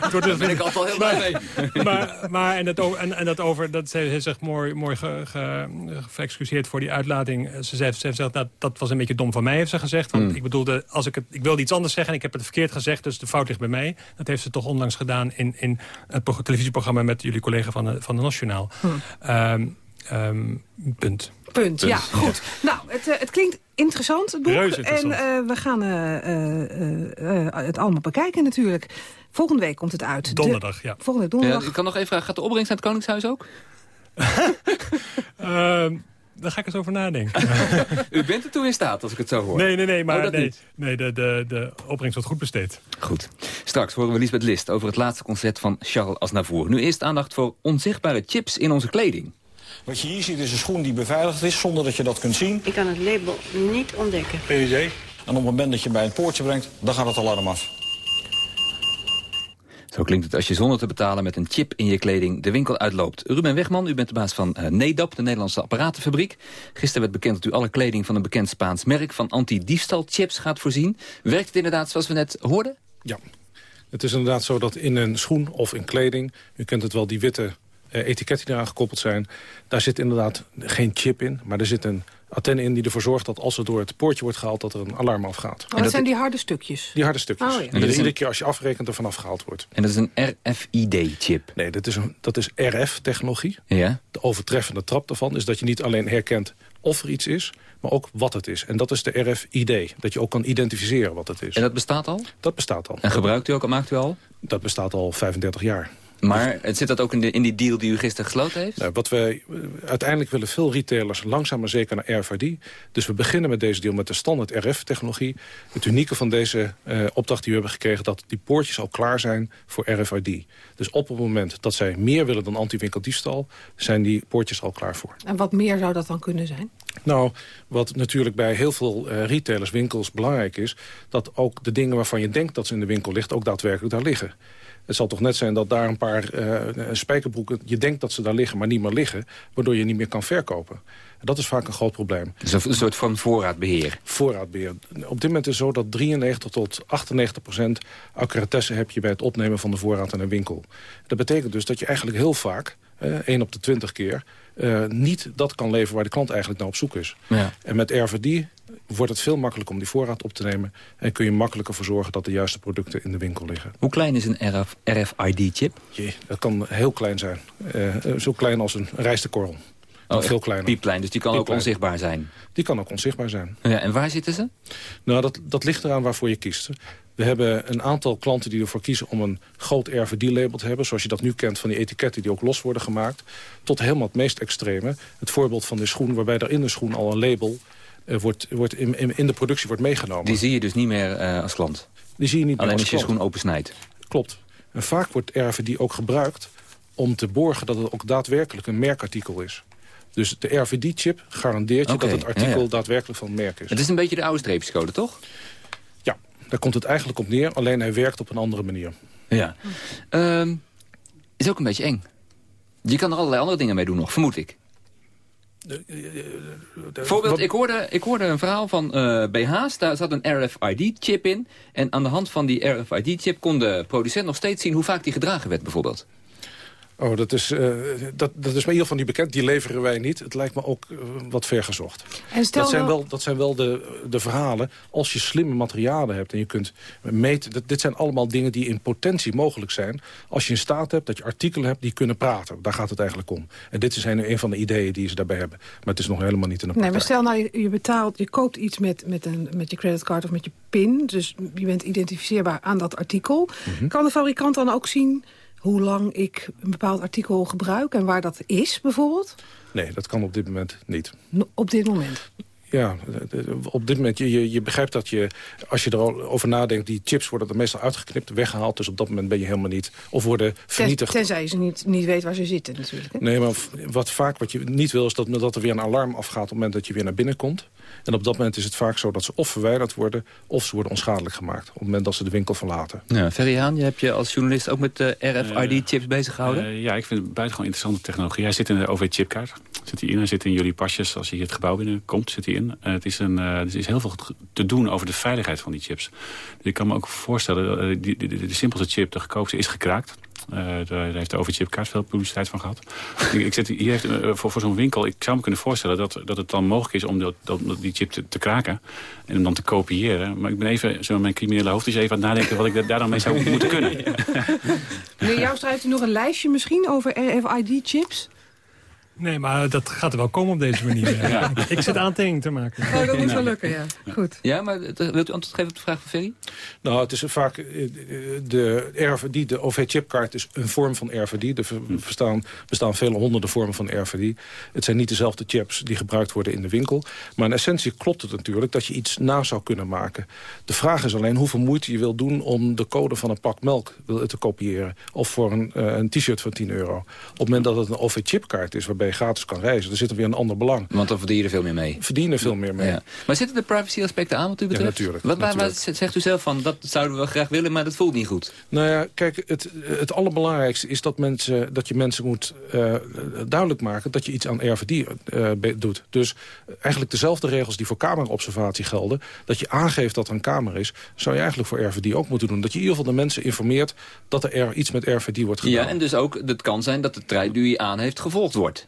Speaker 14: het wordt, Daar ben ik altijd heel blij mee.
Speaker 15: Maar, maar, en, dat, en, en dat over, dat ze zegt mooi, mooi ge, ge, geëxcuseerd voor die uitlating. Ze zegt, ze zegt dat, dat was een beetje dom van mij, heeft ze gezegd. Want mm. ik bedoelde, als ik, het, ik wilde iets anders zeggen en ik heb het verkeerd gezegd, dus de fout ligt bij mij. Dat heeft ze toch onlangs gedaan in, in het televisieprogramma met jullie collega van, de, van de Nationaal. Mm. Um, um, punt.
Speaker 10: Punt, ja, goed. Nou, het, uh, het klinkt interessant, het boek.
Speaker 15: En uh,
Speaker 10: we gaan uh, het allemaal bekijken natuurlijk. Volgende week komt het uit.
Speaker 15: Donderdag, ja.
Speaker 10: Volgende donderdag.
Speaker 14: Ja, ik kan nog even vragen, gaat de opbrengst naar het Koningshuis ook?
Speaker 15: daar ga ik eens over nadenken.
Speaker 14: U bent er toe in staat, als ik het zo hoor.
Speaker 15: Nee, nee, nee, maar oh, nee, nee, de, de, de opbrengst wordt goed besteed.
Speaker 14: Goed. Straks horen we Lisbeth List over het laatste concert van Charles Aznavour. Nu eerst aandacht voor onzichtbare chips in onze kleding.
Speaker 21: Wat je hier ziet is een schoen die beveiligd is zonder dat je dat kunt zien.
Speaker 22: Ik kan het label niet ontdekken.
Speaker 21: PVC. En op het moment dat je bij een poortje brengt, dan gaat het alarm af.
Speaker 14: Zo klinkt het als je zonder te betalen met een chip in je kleding de winkel uitloopt. Ruben Wegman, u bent de baas van uh, NEDAP, de Nederlandse apparatenfabriek. Gisteren werd bekend dat u alle kleding van een bekend Spaans merk van anti-diefstalchips gaat voorzien. Werkt het inderdaad zoals we net hoorden?
Speaker 13: Ja. Het is inderdaad zo dat in een schoen of in kleding... u kent het wel, die witte uh, etiketten die eraan gekoppeld zijn... daar zit inderdaad geen chip in, maar er zit een antenne in die ervoor zorgt dat als het door het poortje wordt gehaald... dat er een alarm afgaat.
Speaker 10: Oh, dat, zijn die harde stukjes?
Speaker 13: Die harde stukjes. Oh, ja. En dat iedere keer als je afrekent er vanaf gehaald wordt.
Speaker 14: En dat is een RFID-chip?
Speaker 13: Nee, dat is, een, dat is RF-technologie.
Speaker 14: Ja.
Speaker 13: De overtreffende trap daarvan is dat je niet alleen herkent of er iets is... maar ook wat het is. En dat is de RFID. Dat je ook kan identificeren wat het is.
Speaker 14: En dat bestaat al?
Speaker 13: Dat bestaat al.
Speaker 14: En gebruikt u ook, maakt u al?
Speaker 13: Dat bestaat al 35 jaar.
Speaker 14: Maar zit dat ook in, de, in die deal die u gisteren gesloten heeft?
Speaker 13: Nou, wat wij, eh, uiteindelijk willen veel retailers langzaam maar zeker naar RFID. Dus we beginnen met deze deal met de standaard RF-technologie. Het unieke van deze uh, opdracht die we hebben gekregen... dat die poortjes al klaar zijn voor RFID. Dus op het moment dat zij meer willen dan anti-winkeldiefstal... zijn die poortjes al klaar voor.
Speaker 10: En wat meer zou dat dan kunnen zijn?
Speaker 13: Nou, wat natuurlijk bij heel veel uh, retailers, winkels belangrijk is... dat ook de dingen waarvan je denkt dat ze in de winkel ligt... ook daadwerkelijk daar liggen. Het zal toch net zijn dat daar een paar uh, spijkerbroeken... je denkt dat ze daar liggen, maar niet meer liggen... waardoor je niet meer kan verkopen. En dat is vaak een groot probleem.
Speaker 14: Dus een soort van voorraadbeheer?
Speaker 13: Voorraadbeheer. Op dit moment is het zo dat 93 tot 98 procent accuratesse heb je bij het opnemen van de voorraad in een winkel. Dat betekent dus dat je eigenlijk heel vaak, uh, 1 op de 20 keer... Uh, niet dat kan leveren waar de klant eigenlijk naar op zoek is.
Speaker 14: Ja.
Speaker 13: En met RVD wordt het veel makkelijker om die voorraad op te nemen... en kun je makkelijker voor zorgen dat de juiste producten in de winkel liggen.
Speaker 14: Hoe klein is een RF, RFID-chip?
Speaker 13: dat kan heel klein zijn. Uh, zo klein als een rijstekorrel. Oh, veel kleiner.
Speaker 14: Dus die kan ook onzichtbaar zijn.
Speaker 13: Die kan ook onzichtbaar zijn.
Speaker 14: Ja, en waar zitten ze?
Speaker 13: Nou, dat, dat ligt eraan waarvoor je kiest. We hebben een aantal klanten die ervoor kiezen om een groot RFID-label te hebben. Zoals je dat nu kent van die etiketten die ook los worden gemaakt. Tot helemaal het meest extreme. Het voorbeeld van de schoen waarbij er in de schoen al een label eh, wordt, wordt in, in, in de productie wordt meegenomen.
Speaker 14: Die zie je dus niet meer eh, als klant.
Speaker 13: Die zie je niet meer
Speaker 14: Alleen
Speaker 13: als
Speaker 14: als je schoen opensnijdt.
Speaker 13: Klopt. En vaak wordt RFID ook gebruikt om te borgen dat het ook daadwerkelijk een merkartikel is. Dus de RFID-chip garandeert je dat het artikel
Speaker 14: ja, ja.
Speaker 13: daadwerkelijk van het merk is.
Speaker 14: Het is een beetje de oude streepjescode, toch?
Speaker 13: Ja, daar komt het eigenlijk op neer. Alleen hij werkt op een andere manier.
Speaker 14: Ja. Ehm, is ook een beetje eng. Je kan er allerlei andere dingen mee doen nog, vermoed ik. Bijvoorbeeld, ik hoorde, ik hoorde een verhaal van eh, BH's. Daar zat een RFID-chip in. En aan de hand van die RFID-chip kon de producent nog steeds zien... hoe vaak die gedragen werd, bijvoorbeeld.
Speaker 13: Oh, dat is, eh, dat, dat is me in ieder geval niet bekend. Die leveren wij niet. Het lijkt me ook eh, wat ver gezocht.
Speaker 10: En stel
Speaker 13: dat zijn
Speaker 10: nou-
Speaker 13: wel, dat zijn wel de, de verhalen. Als je slimme materialen hebt en je kunt meten... Dat, dit zijn allemaal dingen die in potentie mogelijk zijn. Als je in staat hebt dat je artikelen hebt die kunnen praten. Daar gaat het eigenlijk om. En dit is een, een van de ideeën die ze daarbij hebben. Maar het is nog helemaal niet in de
Speaker 10: Nee,
Speaker 13: praktijk.
Speaker 10: maar stel nou, je, je betaalt, je koopt iets met, met, een, met je creditcard of met je PIN. Dus je bent identificeerbaar aan dat artikel.
Speaker 13: Mhm.
Speaker 10: Kan de fabrikant dan ook zien hoe lang ik een bepaald artikel gebruik... en waar dat is, bijvoorbeeld?
Speaker 13: Nee, dat kan op dit moment niet.
Speaker 10: Op dit moment.
Speaker 13: Ja, eh, eh, op dit moment, je, je, je begrijpt dat je, als je erover nadenkt... die chips worden er meestal uitgeknipt, weggehaald. Dus op dat moment ben je helemaal niet, of worden
Speaker 10: Ten,
Speaker 13: vernietigd.
Speaker 10: tenzij ze niet, niet weet waar ze zitten, natuurlijk. Hè?
Speaker 13: Nee, maar wat vaak wat je niet wil is dat, dat er weer een alarm afgaat... op het moment dat je weer naar binnen komt. En op dat moment is het vaak zo dat ze of verwijderd worden... of ze worden onschadelijk gemaakt op het moment dat ze de winkel verlaten.
Speaker 14: Ja, Ferry Haan, je hebt je als journalist ook met de RFID-chips bezig gehouden?
Speaker 12: Eh, ja, ik vind het buitengewoon interessante technologie. Hij zit in de OV-chipkaart. Zit hij in, hij zit in jullie pasjes. Als je het gebouw binnenkomt, zit hij in. Eh, het is een, eh, er is heel veel te doen over de veiligheid van die chips. Dus ik kan me ook voorstellen, eh, die, de simpelste chip, de goedkoopste, is gekraakt. Daar heeft de OV-chipkaart veel publiciteit van gehad. ik, ik zit, hier heeft, voor, zo'n winkel, ik zou me kunnen voorstellen dat, dat het dan mogelijk is om die chip te, kraken. En hem dan te kopiëren. Maar ik ben even, zo mijn criminele hoofd is even aan het nadenken wat ik daar- dan mee zou moeten kunnen.
Speaker 10: Meneer Joustra, heeft u nog een lijstje misschien over RFID-chips?
Speaker 15: Nee, maar dat gaat er wel komen op deze manier.
Speaker 14: Ja.
Speaker 15: Ik, ik zit aantekening te maken.
Speaker 10: Oh, dat moet wel lukken, ja. Goed.
Speaker 14: Ja, maar eh, wilt u antwoord geven op de vraag van Ferry?
Speaker 13: Nou, het is vaak eh, de RFID, de OV-chipkaart is een vorm van RFID. Er ver- bestaan, bestaan vele honderden vormen van RFID. Het zijn niet dezelfde chips die gebruikt worden in de winkel. Maar in essentie klopt het natuurlijk dat je iets na zou kunnen maken. De vraag is alleen hoeveel moeite je wil doen om de code van een pak melk te kopiëren. Of voor een, eh, een t-shirt van 10 euro. Op het moment dat het een OV-chipkaart is waarbij je gratis kan reizen, dan zit er weer een ander belang.
Speaker 14: Want dan verdien je er veel meer mee.
Speaker 13: Verdienen veel meer mee.
Speaker 14: Ja. Maar zitten de privacy aspecten aan wat u betreft?
Speaker 13: natuurlijk,
Speaker 14: Wat, waar,
Speaker 13: natuurlijk.
Speaker 14: zegt u zelf van, dat zouden we wel graag willen, maar dat voelt niet goed?
Speaker 13: Nou ja, kijk, het, het allerbelangrijkste is dat, mensen, dat je mensen moet eh, duidelijk maken... dat je iets aan RFID eh, doet. Dus eigenlijk dezelfde regels die voor cameraobservatie gelden... dat je aangeeft dat er een camera is... zou je eigenlijk voor RFID ook moeten doen. Dat je in ieder geval de mensen informeert dat er er iets met RFID wordt gedaan.
Speaker 14: Ja, en dus ook, het kan zijn dat de trein die u aan heeft gevolgd wordt.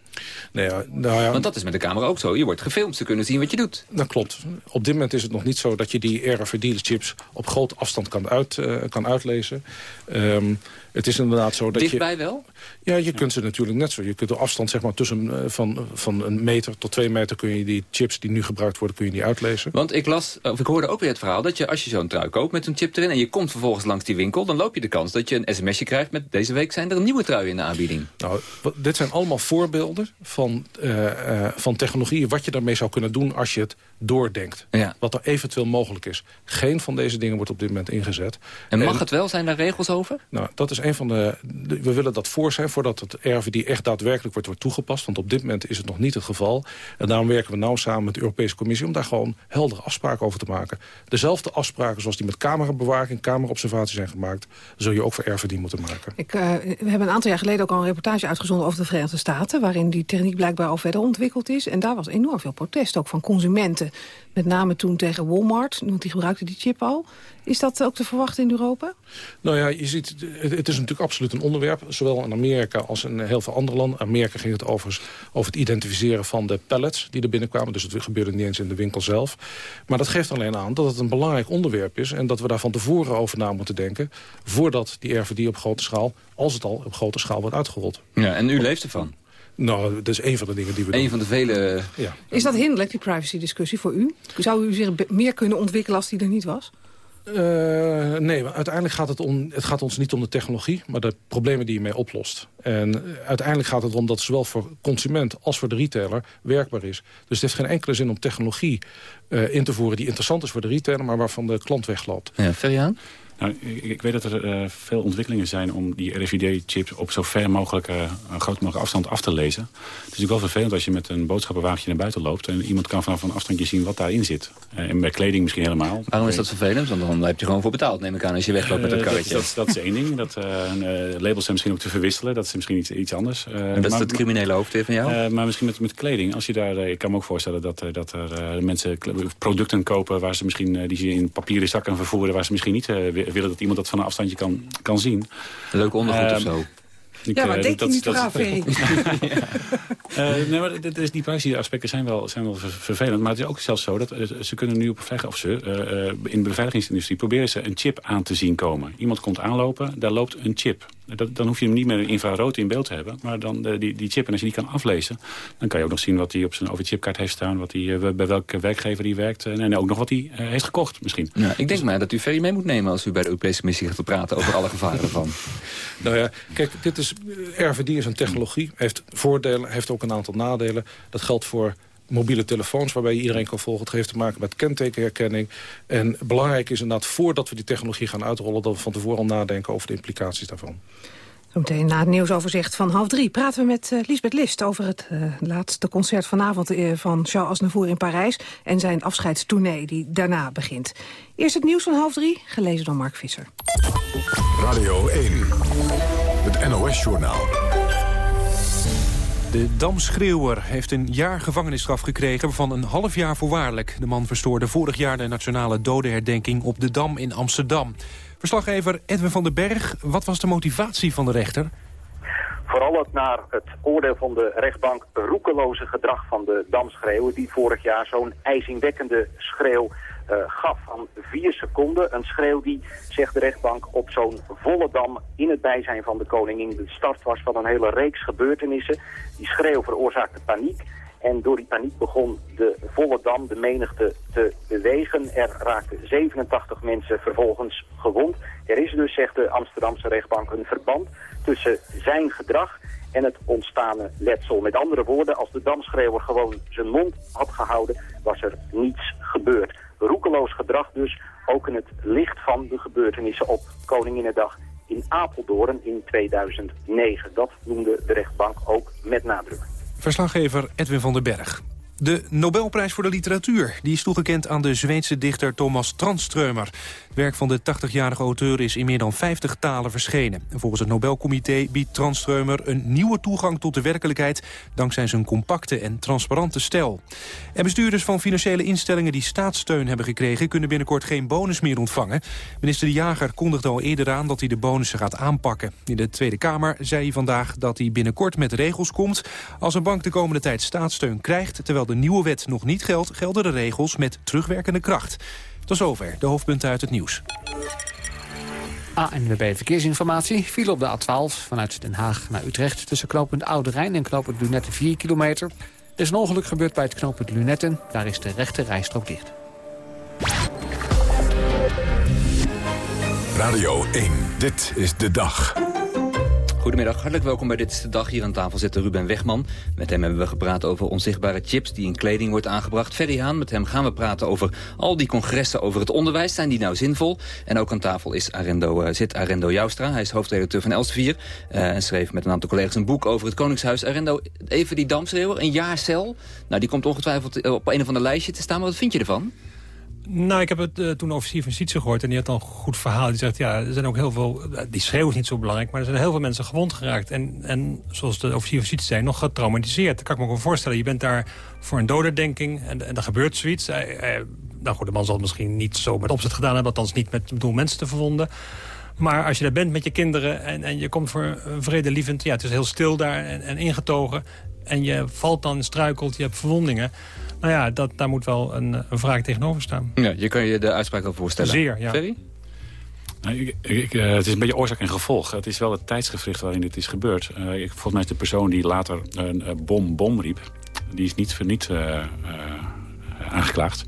Speaker 13: Nee, ja, nou ja,
Speaker 14: Want dat is met de camera ook zo. Je wordt gefilmd, ze kunnen zien wat je doet.
Speaker 13: Dat klopt. Op dit moment is het nog niet zo dat je die RFID-chips op grote afstand kan, uit, eh, kan uitlezen. Ehm, het is inderdaad zo dat
Speaker 14: Dichtbij
Speaker 13: je...
Speaker 14: wel?
Speaker 13: Ja, je kunt ze natuurlijk net zo. Je kunt de afstand zeg maar, tussen eh, van, van een meter tot twee meter... kun je die chips die nu gebruikt worden, kun je die uitlezen.
Speaker 14: Want ik las, of ik hoorde ook weer het verhaal dat je als je zo'n trui koopt met een chip erin en je komt vervolgens langs die winkel, dan loop je de kans dat je een sms'je krijgt met deze week zijn er nieuwe truien in de aanbieding.
Speaker 13: Nou, dit zijn allemaal voorbeelden van, eh, van technologieën... wat je daarmee zou kunnen doen als je het doordenkt.
Speaker 14: Ja.
Speaker 13: Wat er eventueel mogelijk is. Geen van deze dingen wordt op dit moment ingezet.
Speaker 14: En mag het wel? Zijn daar regels over?
Speaker 13: Nou, dat is van de, We willen dat voor zijn voordat het RVD echt daadwerkelijk wordt, wordt toegepast. Want op dit moment is het nog niet het geval. En daarom werken we nauw samen met de Europese Commissie... om daar gewoon heldere afspraken over te maken. Dezelfde afspraken zoals die met camerabewaking, cameraobservatie zijn gemaakt... zul je ook voor RVD moeten maken.
Speaker 10: Ik, eh, we hebben een aantal jaar geleden ook al een reportage uitgezonden over de Verenigde Staten... waarin die techniek blijkbaar al verder ontwikkeld is. En daar was enorm veel protest, ook van consumenten. Met name toen tegen Walmart, want die gebruikte die chip al. Is dat ook te verwachten in Europa?
Speaker 13: Nou ja, je ziet, het, het is natuurlijk absoluut een onderwerp. Zowel in Amerika als in heel veel andere landen. Amerika ging het overigens over het identificeren van de pallets die er binnenkwamen. Dus het gebeurde niet eens in de winkel zelf. Maar dat geeft alleen aan dat het een belangrijk onderwerp is... en dat we daar van tevoren over na moeten denken... voordat die RVD op grote schaal, als het al op grote schaal wordt uitgerold.
Speaker 14: Ja, en u leeft ervan?
Speaker 13: Nou, dat is een van de dingen die we doen.
Speaker 14: Een van de vele...
Speaker 13: Ja.
Speaker 10: Is dat hinderlijk, die privacy-discussie, voor u? Zou u zich meer kunnen ontwikkelen als die er niet was?
Speaker 13: Uh, nee, uiteindelijk gaat het, om, het gaat ons niet om de technologie... maar de problemen die je mee oplost. En uiteindelijk gaat het erom dat het zowel voor consument als voor de retailer werkbaar is. Dus het heeft geen enkele zin om technologie uh, in te voeren... die interessant is voor de retailer, maar waarvan de klant wegloopt.
Speaker 14: Ja?
Speaker 12: Nou, ik, ik, weet dat er uh, veel ontwikkelingen zijn om die RFID-chips op zo ver mogelijk, uh, een groot mogelijke afstand af te lezen. Het is natuurlijk wel vervelend als je met een boodschappenwagentje naar buiten loopt en iemand kan vanaf een afstandje zien wat daarin zit. Uh, en bij kleding misschien helemaal.
Speaker 14: Waarom is dat vervelend? Want dan heb je gewoon voor betaald, neem ik aan, als je wegloopt met dat karretje.
Speaker 12: Dat, dat, dat, is één ding. Dat, labels zijn misschien ook te verwisselen. Dat is misschien iets, iets anders.
Speaker 14: en dat maar, is het criminele hoofdweer van jou?
Speaker 12: maar misschien met, met kleding. Als je daar, ik kan me ook voorstellen dat, dat er mensen producten kopen waar ze misschien, die ze in papieren zakken vervoeren, waar ze misschien niet willen dat iemand dat van een afstandje kan, kan zien.
Speaker 14: Leuk ondergoed of zo.
Speaker 10: Ik, ja, maar denk je niet eraan, Ferry?
Speaker 12: uh, nee, maar dit is, die privacy-aspecten zijn wel, zijn wel vervelend. Maar het is ook zelfs zo dat uh, ze kunnen nu op of ze, uh, in de beveiligingsindustrie proberen ze een chip aan te zien komen. Iemand komt aanlopen, daar loopt een chip. Dat, dan hoef je hem niet meer infrarood in beeld te hebben. Maar dan de, die, die chip, en als je die kan aflezen... dan kan je ook nog zien wat hij op zijn overchipkaart heeft staan... Wat hij, bij welke werkgever hij werkt... en ook nog wat hij heeft gekocht misschien.
Speaker 14: Ja, ik denk maar dat u Ferry mee moet nemen... als u bij de Europese Commissie gaat praten over alle gevaren ervan.
Speaker 13: Nou ja, kijk, dit is, RVD is een technologie. Heeft voordelen, heeft ook een aantal nadelen. Dat geldt voor mobiele telefoons waarbij je iedereen kan volgen. Het heeft te maken met kentekenherkenning. En belangrijk is inderdaad, voordat we die technologie gaan uitrollen... dat we van tevoren al nadenken over de implicaties daarvan.
Speaker 10: Zometeen na het nieuwsoverzicht van half drie praten we met uh, Lisbeth List... over het uh, laatste concert vanavond uh, van Charles Aznavour in Parijs... en zijn afscheidstournee die daarna begint. Eerst het nieuws van half drie, gelezen door Mark Visser.
Speaker 1: Radio 1, het NOS-journaal.
Speaker 2: De Damschreeuwer heeft een jaar gevangenisstraf gekregen... waarvan een half jaar voorwaardelijk. De man verstoorde vorig jaar de nationale dodenherdenking op de Dam in Amsterdam. Verslaggever Edwin van den Berg, wat was de motivatie van de rechter?
Speaker 23: Vooral het naar het oordeel van de rechtbank roekeloze gedrag van de Damschreeuwer... die vorig jaar zo'n ijzingwekkende schreeuw uh, gaf van vier seconden. Een schreeuw die, zegt de rechtbank, op zo'n volle dam in het bijzijn van de koningin de start was van een hele reeks gebeurtenissen. Die schreeuw veroorzaakte paniek. En door die paniek begon de volle dam, de menigte, te bewegen. Er raakten 87 mensen vervolgens gewond. Er is dus, zegt de Amsterdamse rechtbank, een verband tussen zijn gedrag en het ontstane letsel. Met andere woorden, als de damschreeuwer gewoon zijn mond had gehouden, was er niets gebeurd. Roekeloos gedrag dus, ook in het licht van de gebeurtenissen op Koninginnedag in Apeldoorn in 2009. Dat noemde de rechtbank ook met nadruk.
Speaker 2: Verslaggever Edwin van den Berg. De Nobelprijs voor de literatuur die is toegekend aan de Zweedse dichter Thomas Tranströmer. Het werk van de 80-jarige auteur is in meer dan 50 talen verschenen. volgens het Nobelcomité biedt Tranströmer een nieuwe toegang tot de werkelijkheid... dankzij zijn compacte en transparante stijl. En bestuurders van financiële instellingen die staatssteun hebben gekregen... kunnen binnenkort geen bonus meer ontvangen. Minister De Jager kondigde al eerder aan dat hij de bonussen gaat aanpakken. In de Tweede Kamer zei hij vandaag dat hij binnenkort met regels komt... als een bank de komende tijd staatssteun krijgt... terwijl de nieuwe wet nog niet geldt, gelden de regels met terugwerkende kracht. Tot zover de hoofdpunten uit het nieuws.
Speaker 24: ANWB Verkeersinformatie viel op de A12 vanuit Den Haag naar Utrecht... tussen knooppunt Oude Rijn en knooppunt Lunetten 4 kilometer. Er is een ongeluk gebeurd bij het knooppunt Lunetten. Daar is de rechte rijstrook dicht.
Speaker 1: Radio 1, dit is de dag.
Speaker 14: Goedemiddag, hartelijk welkom bij Dit is de Dag. Hier aan tafel zit Ruben Wegman. Met hem hebben we gepraat over onzichtbare chips die in kleding wordt aangebracht. Ferry Haan, met hem gaan we praten over al die congressen over het onderwijs. Zijn die nou zinvol? En ook aan tafel is Arendo, uh, zit Arendo Joustra. Hij is hoofdredacteur van Elsevier. Uh, en schreef met een aantal collega's een boek over het Koningshuis. Arendo, even die damschreeuwer, een jaar cel. Nou, die komt ongetwijfeld op een of ander lijstje te staan. Maar wat vind je ervan?
Speaker 15: Nou, ik heb het uh, toen officier van Sietse gehoord en die had dan een goed verhaal. Die zegt, ja, er zijn ook heel veel, die schreeuw is niet zo belangrijk, maar er zijn heel veel mensen gewond geraakt. En, en zoals de officier van Sietse zei, nog getraumatiseerd. Dat kan ik me ook voorstellen. Je bent daar voor een doderdenking en, en er gebeurt zoiets. Hij, nou goed, de man zal het misschien niet zo met opzet gedaan hebben, althans niet met bedoel mensen te verwonden. Maar als je daar bent met je kinderen en, en je komt voor een vredelievend... ja, het is heel stil daar en, en ingetogen... en je valt dan, struikelt, je hebt verwondingen... Nou ja, dat, daar moet wel een, een vraag tegenover staan.
Speaker 14: Ja, je kan je de uitspraak al voorstellen.
Speaker 15: Zeer, ja.
Speaker 14: Ferry?
Speaker 12: Nou, ik, ik, uh, het is een beetje oorzaak en gevolg. Het is wel het tijdsgevricht waarin dit is gebeurd. Uh, ik, volgens mij is de persoon die later een uh, bom bom riep... die is niet, niet aangeklaagd.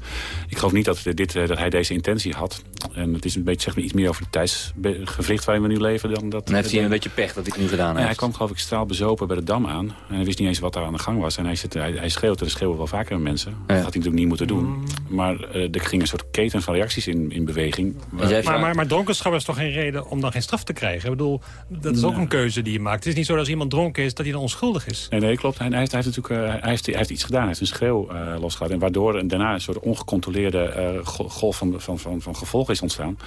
Speaker 12: Ik geloof niet dat, dit, dat hij deze intentie had. En het is een beetje zeg maar, iets meer over de tijdsgevricht waarin we nu leven. Dan dat,
Speaker 14: en heeft hij een beetje pech dat hij het nu gedaan heeft?
Speaker 12: hij kwam geloof ik straal bezopen bij de Dam aan. En hij wist niet eens wat daar aan de gang was. En hij, zit, hij, hij schreeuwt, er schreeuwen wel vaker mensen. Dat had hij natuurlijk niet moeten doen.
Speaker 14: Mm.
Speaker 12: Maar uh, er ging een soort keten van reacties in, in beweging.
Speaker 15: Maar, maar, maar, maar, dronkenschap is toch geen reden om dan geen straf te krijgen? Ik bedoel, dat is ook een keuze die je maakt. Het is niet zo dat als iemand dronken is, dat hij dan onschuldig is.
Speaker 12: Nee, nee klopt. Hij, hij, heeft, hij heeft, natuurlijk, uh, hij, heeft, hij heeft iets gedaan. Hij heeft een schreeuw uh, losgelaten. En waardoor daarna een soort ongecontroleerde golf van, van, van, van gevolgen is ontstaan.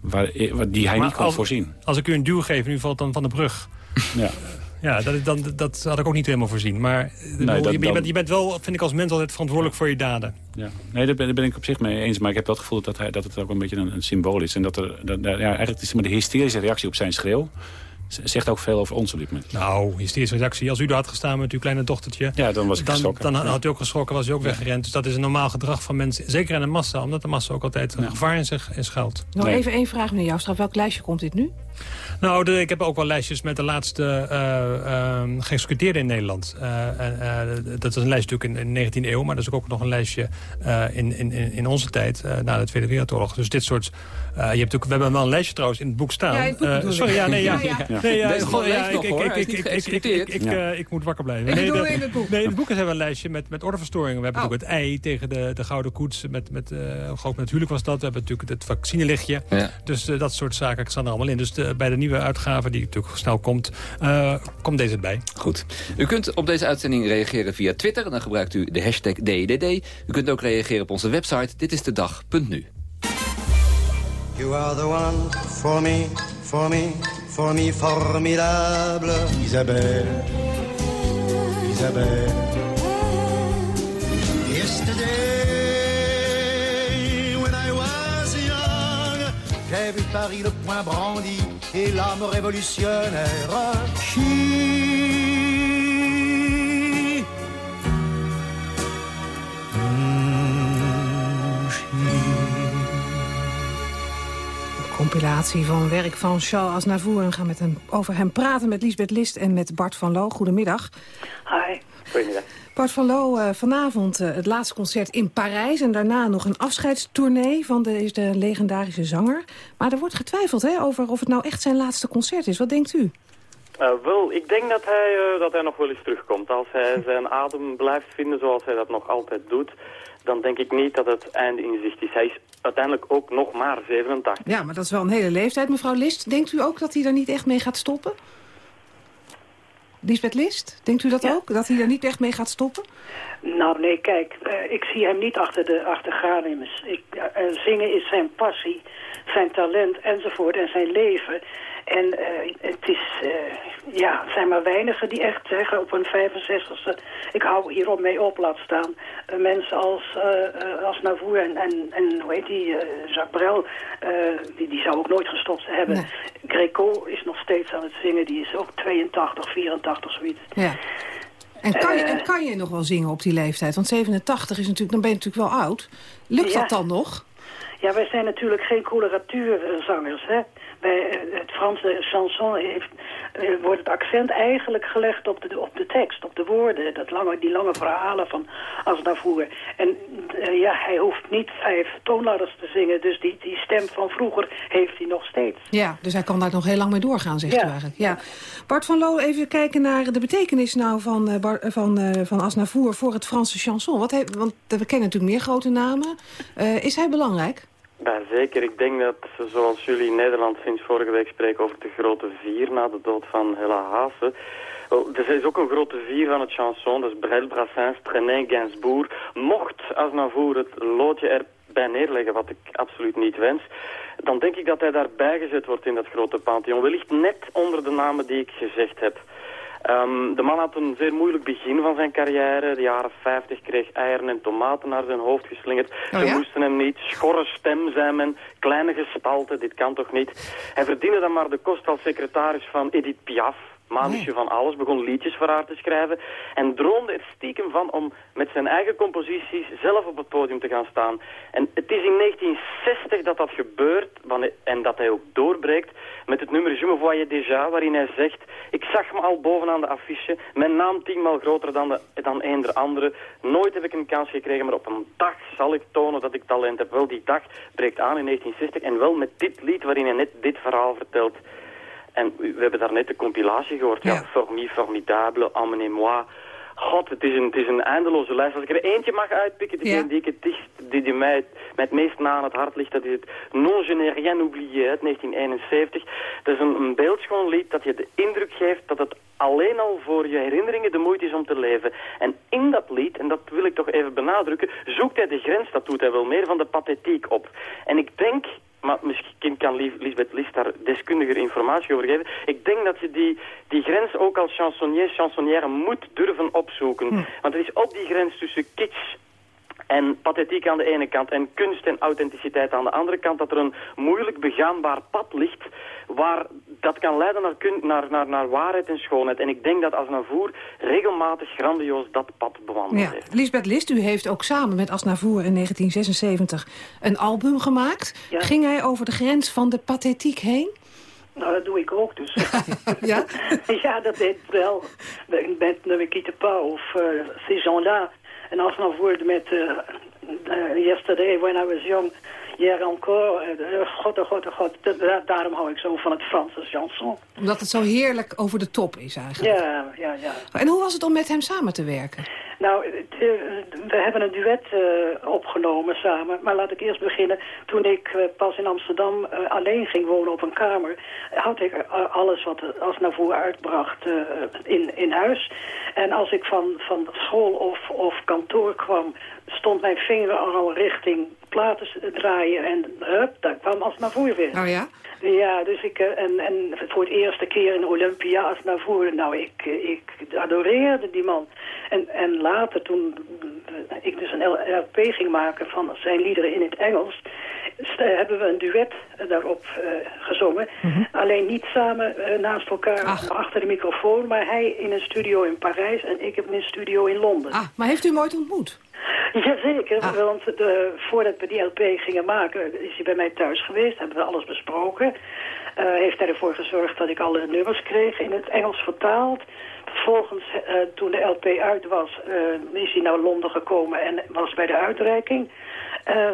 Speaker 12: Waar, die hij
Speaker 15: maar
Speaker 12: niet kon
Speaker 15: als,
Speaker 12: voorzien.
Speaker 15: Als ik u een duw geef en u valt dan van de brug...
Speaker 12: Ja.
Speaker 15: Ja, dat, dan, dat had ik ook niet helemaal voorzien. Maar
Speaker 12: Nee,
Speaker 15: bedoel,
Speaker 12: dat-
Speaker 15: je, bent, je bent wel, vind ik als mens altijd verantwoordelijk voor je daden.
Speaker 12: Ja. Nee, daar ben, daar ben ik op zich mee eens. Maar ik heb wel het gevoel dat, hij, dat het ook een beetje een, een symbool is. En dat er, dat, ja, eigenlijk is maar de hysterische reactie op zijn schreeuw... zegt ook veel over ons op dit moment.
Speaker 15: Nou, hysterische reactie. Als u er had gestaan met uw kleine dochtertje...
Speaker 12: Ja, dan was ik
Speaker 15: dan,
Speaker 12: geschrokken.
Speaker 15: Dan had u ook geschrokken, was u ook weggerend. Dus dat is een normaal gedrag van mensen. Zeker in een massa, omdat de massa ook altijd een gevaar in zich in schuilt.
Speaker 10: Nog even één vraag, meneer Joustra. Welk lijstje komt dit nu?
Speaker 15: Nou, de- ik heb ook wel lijstjes met de laatste eh ehm, geëxecuteerden in Nederland. Eh, eh, eh, dat is een lijst natuurlijk in, in de 19e eeuw, maar dat is ook nog een lijstje eh, in, in, in in onze tijd, eh, na de Tweede Wereldoorlog. Dus dit soort... eh, je hebt ook, we hebben wel een lijstje trouwens in het boek staan.
Speaker 10: Ja,
Speaker 15: Eh, sorry, ja, nee, ja.
Speaker 10: Ja, ja.
Speaker 15: Nee, ja, ja, ik-
Speaker 14: nog,
Speaker 15: ik-
Speaker 14: is
Speaker 15: eh, moet wakker blijven.
Speaker 10: Ik
Speaker 15: Nee,
Speaker 10: in het boek.
Speaker 15: Nee, in het boek hebben we een lijstje met, met ordeverstoringen. We hebben
Speaker 10: Oh.
Speaker 15: natuurlijk het ei tegen de, de gouden koets. Met, met, eh groot met huwelijk was dat. We hebben natuurlijk het vaccinelichtje.
Speaker 14: Ja.
Speaker 15: Dus dat soort zaken staan er allemaal in. Dus de- bij de nieuwe uitgave, die natuurlijk snel komt, eh, komt deze erbij.
Speaker 14: Goed. U kunt op deze uitzending reageren via Twitter. En dan gebruikt u de hashtag DDD. U kunt ook reageren op onze website ditistedag.nu.
Speaker 11: You are the one for me, for me, for me formidable. Isabelle, Isabelle. Yesterday, when I was young, j'ai vu Paris le poing brandi et l'âme révolutionnaire. She
Speaker 10: Compilatie van werk van Charles Aznavour. En we gaan met hem, over hem praten met Lisbeth List en met Bart van Loo. Goedemiddag.
Speaker 25: Hi. Goedemiddag.
Speaker 10: Bart van Loo, eh, vanavond eh, het laatste concert in Parijs... en daarna nog een afscheidstournee van de, is de legendarische zanger. Maar er wordt getwijfeld hè, over of het nou echt zijn laatste concert is. Wat denkt u?
Speaker 25: Eh, wel, ik denk dat hij, dat hij nog wel eens terugkomt. Als hij zijn adem blijft vinden zoals hij dat nog altijd doet... dan denk ik niet dat het einde in zicht is. Hij is uiteindelijk ook nog maar 87.
Speaker 10: Ja, maar dat is wel een hele leeftijd. Mevrouw List, denkt u ook dat hij er niet echt mee gaat stoppen? Lisbeth List, denkt u dat ook? Dat hij er niet echt mee gaat stoppen?
Speaker 22: Nou nee, kijk, eh, ik zie hem niet achter de achter geraniums. Ik, eh, eh, zingen is zijn passie, zijn talent enzovoort en zijn leven. En eh, het is, eh, ja, zijn maar weinigen die echt zeggen op een 65ste... ik hou hierop mee op, laat staan. Eh, mensen als, eh, als Navour en, en, en hoe heet die, Jacques Brel... die, die zou ook nooit gestopt hebben. Greco is nog steeds aan het zingen, die is ook 82, 84, zoiets.
Speaker 10: Ja. En kan, je, en kan je nog wel zingen op die leeftijd? Want 87 is natuurlijk, dan ben je natuurlijk wel oud. Lukt
Speaker 22: Ja.
Speaker 10: dat dan nog?
Speaker 22: Ja, wij zijn natuurlijk geen coloratuurzangers, hè. Bij eh, het Franse chanson heeft, eh, wordt het accent eigenlijk gelegd op de, op de tekst, op de woorden. Dat lange, die lange verhalen van Aznavour. En eh, ja, hij hoeft niet vijf toonladders te zingen, dus die, die stem van vroeger heeft hij nog steeds.
Speaker 10: Ja, dus hij kan daar nog heel lang mee doorgaan, zegt
Speaker 22: Ja.
Speaker 10: u eigenlijk. Ja. Bart van Loo, even kijken naar de betekenis nou van, Bar- eh, van, van Aznavour voor het Franse chanson. Wat heeft, want we kennen natuurlijk meer grote namen. Is hij belangrijk?
Speaker 25: Ja, zeker. Ik denk dat, zoals jullie in Nederland sinds vorige week spreken over de grote vier na de dood van Hella Haase. Wel, er is ook een grote vier van het chanson, is Brel, Brassens, Trenet, Gainsbourg. Mocht Aznavour het loodje erbij neerleggen, wat ik absoluut niet wens, dan denk ik dat hij daarbij gezet wordt in dat grote pantheon. Wellicht net onder de namen die ik gezegd heb. Ehm, de man had een zeer moeilijk begin van zijn carrière. De jaren 50 kreeg eieren en tomaten naar zijn hoofd geslingerd. Ze
Speaker 10: ja?
Speaker 25: moesten hem niet. Schorre stem, zei men. Kleine gestalte, dit kan toch niet. Hij verdiende dan maar de kost als secretaris van Edith Piaf. Mamisje van alles, begon liedjes voor haar te schrijven en droomde er stiekem van om met zijn eigen composities zelf op het podium te gaan staan. En het is in 1960 dat dat gebeurt en dat hij ook doorbreekt met het nummer Je me voyais déjà, waarin hij zegt, ik zag me al bovenaan de affiche, mijn naam tienmaal groter dan, de, dan eender andere. Nooit heb ik een kans gekregen, maar op een dag zal ik tonen dat ik talent heb. Wel, die dag breekt aan in 1960 en wel met dit lied waarin hij net dit verhaal vertelt. En we hebben daar net de compilatie gehoord. Ja, Formi, Formidable, Emmenez-moi. God, het is, een, het is een eindeloze lijst. Als ik er eentje mag uitpikken, die, die, ik het die, die mij, mij het meest na aan het hart ligt, dat is het Non je n'ai rien oublié uit 1971. Dat is een, een beeldschoon lied dat je de indruk geeft dat het alleen al voor je herinneringen de moeite is om te leven. En in dat lied, en dat wil ik toch even benadrukken, zoekt hij de grens, dat doet hij wel meer, van de pathetiek op. En ik denk maar misschien kan Lisbeth List daar deskundiger informatie over geven. Ik denk dat je die, die grens ook als chansonnier, chansonnière moet durven opzoeken. Hm. Want het is op die grens tussen kitsch en pathetiek aan de ene kant en kunst en authenticiteit aan de andere kant... dat er een moeilijk begaanbaar pad ligt waar dat kan leiden naar, naar, naar, naar waarheid en schoonheid. En ik denk dat Asnavoer regelmatig grandioos dat pad bewandeld ja. heeft.
Speaker 10: Lisbeth List, u heeft ook samen met Asnavoer in 1976 een album gemaakt. Ging hij over de grens van de pathetiek heen?
Speaker 22: Nou, dat doe ik ook dus.
Speaker 10: ja?
Speaker 22: ja, dat deed wel. Met quitte pas of uh, Ces gens-là. En Asnavoer met uh, uh, Yesterday When I Was Young... Hier encore, uh, god, oh god, oh god. Daarom hou ik zo van het Franse chanson.
Speaker 10: Omdat het zo heerlijk over de top is eigenlijk.
Speaker 22: Ja, ja, ja.
Speaker 10: En hoe was het om met hem samen te werken?
Speaker 22: Nou, we hebben een duet uh, opgenomen samen. Maar laat ik eerst beginnen. Toen ik uh, pas in Amsterdam uh, alleen ging wonen op een kamer... had ik alles wat als naar voren uitbracht in, in huis. En als ik van, van school of, of kantoor kwam... stond mijn vinger al richting platen draaien. En hup, daar kwam voren weer.
Speaker 10: Oh ja?
Speaker 22: Ja, dus ik, en, en voor het eerste keer in Olympia voren. Nou, ik, ik adoreerde die man. En, en later, toen ik dus een LP ging maken van zijn liederen in het Engels... hebben we een duet daarop uh, gezongen. Mhm. Alleen niet samen uh, naast elkaar achter de microfoon... maar hij in een studio in Parijs en ik in een studio in Londen.
Speaker 10: Ah, maar heeft u hem ooit ontmoet?
Speaker 22: Jazeker, ah. want de, voordat we die LP gingen maken... is hij bij mij thuis geweest, hebben we alles besproken. Uh, heeft hij ervoor gezorgd dat ik alle nummers kreeg in het Engels vertaald. Vervolgens, uh, toen de LP uit was, uh, is hij naar Londen gekomen en was bij de uitreiking.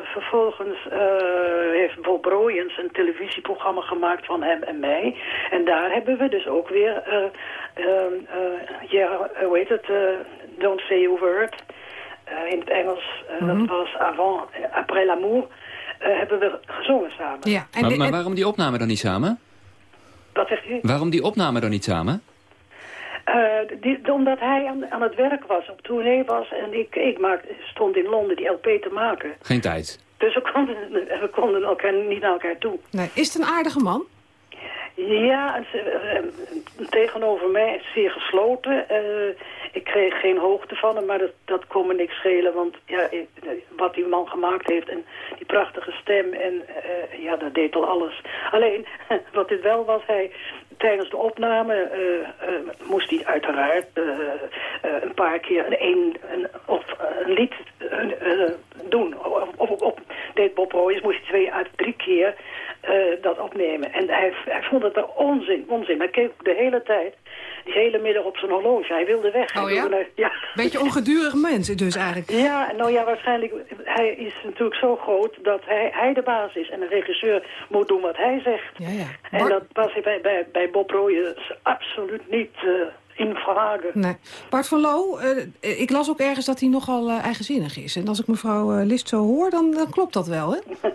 Speaker 22: Vervolgens heeft Bob Royens een televisieprogramma gemaakt van hem en mij. En daar hebben we dus ook weer, ja, hoe heet het, Don't Say a Word... in het Engels, dat mhm. was Avant, Après l'amour... hebben we gezongen samen.
Speaker 14: Ja, en maar, maar waarom die opname dan niet samen?
Speaker 22: Wat zegt u?
Speaker 14: Waarom die opname dan niet samen?
Speaker 22: Uh, die, omdat hij aan, aan, het werk was, op tournee was en ik, ik maak, stond in Londen die LP te maken.
Speaker 14: Geen tijd?
Speaker 22: Dus we konden, we konden elkaar niet naar elkaar toe.
Speaker 10: Nee. Is het een aardige man?
Speaker 22: Ja, uh, tegenover mij zeer gesloten. Uh, ik kreeg geen hoogte van hem, maar dat, dat kon me niks schelen. Want ja, wat die man gemaakt heeft en die prachtige stem, en ja, dat deed al alles. Alleen, wat dit wel was, hij tijdens de opname moest hij uiteraard een paar keer een, een, of een lied doen. Of, of, op, deed Bob Royers moest hij twee uit drie keer dat opnemen. En hij, hij vond het er onzin, onzin. Hij keek de hele tijd die hele middag op zijn horloge. Hij wilde weg.
Speaker 10: Oh ja? ja? Beetje ongedurig mens dus eigenlijk.
Speaker 22: Ja, nou ja, waarschijnlijk... Hij is natuurlijk zo groot dat hij, hij de baas is. En de regisseur moet doen wat hij zegt.
Speaker 10: Ja, ja.
Speaker 22: En dat was bij, bij, bij Bob Royers absoluut niet... Uh, in vragen.
Speaker 10: Nee. Bart van Loo, uh, ik las ook ergens dat hij nogal uh, eigenzinnig is. En als ik mevrouw List zo hoor, dan, dan klopt dat wel, hè?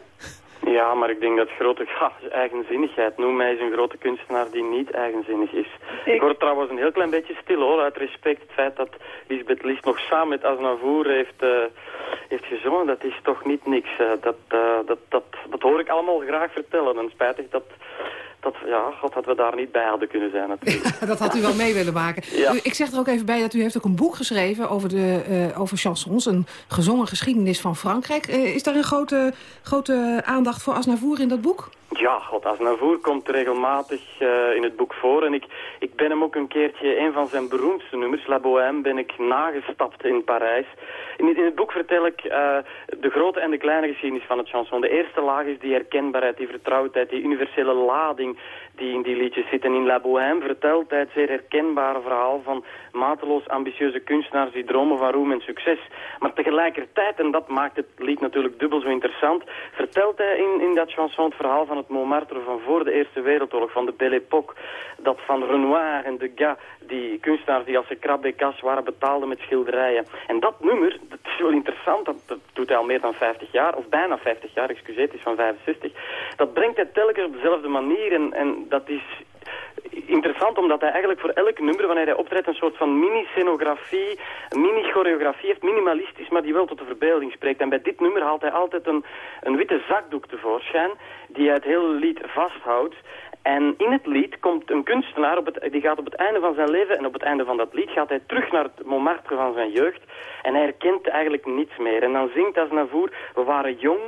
Speaker 25: Ja, maar ik denk dat grote ja, eigenzinnigheid. Noem mij eens een grote kunstenaar die niet eigenzinnig is. Ik, word trouwens een heel klein beetje stil hoor, uit respect. Het feit dat Lisbeth List nog samen met Aznavour heeft, uh, heeft gezongen, dat is toch niet niks. Uh, dat, uh, dat, dat, dat hoor ik allemaal graag vertellen. En spijtig dat dat, ja, god, dat we daar niet bij hadden kunnen zijn natuurlijk.
Speaker 10: dat had u wel mee willen maken. U, ik zeg er ook even bij dat u heeft ook een boek geschreven over, de, uh, over chansons. Een gezongen geschiedenis van Frankrijk. Uh, is daar een grote, grote aandacht voor Asnavour in dat boek?
Speaker 25: Ja, God, Aznavour komt regelmatig uh, in het boek voor. En ik, ik ben hem ook een keertje, een van zijn beroemdste nummers, La Bohème, ben ik nagestapt in Parijs. In, in het boek vertel ik uh, de grote en de kleine geschiedenis van het chanson. De eerste laag is die herkenbaarheid, die vertrouwdheid, die universele lading die in die liedjes zit. En in La Bohème vertelt hij het zeer herkenbare verhaal van mateloos ambitieuze kunstenaars die dromen van roem en succes. Maar tegelijkertijd, en dat maakt het lied natuurlijk dubbel zo interessant, vertelt hij in, in dat chanson het verhaal van het Montmartre van voor de Eerste Wereldoorlog, van de Belle Époque. Dat van Renoir en Degas, die kunstenaars die als ze krabbe waren betaalden met schilderijen. En dat nummer, dat is wel interessant, dat, doet hij al meer dan 50 jaar, of bijna 50 jaar, excuseer, het is van 65. Dat brengt hij telkens op dezelfde manier en dat is interessant omdat hij eigenlijk voor elk nummer, wanneer hij optreedt, een soort van mini-scenografie, mini-choreografie heeft, minimalistisch, maar die wel tot de verbeelding spreekt. En bij dit nummer haalt hij altijd een, een witte zakdoek tevoorschijn, die hij het hele lied vasthoudt. En in het lied komt een kunstenaar, op het, die gaat op het einde van zijn leven en op het einde van dat lied gaat hij terug naar het Montmartre van zijn jeugd. En hij herkent eigenlijk niets meer. En dan zingt Aznavour, we waren jong,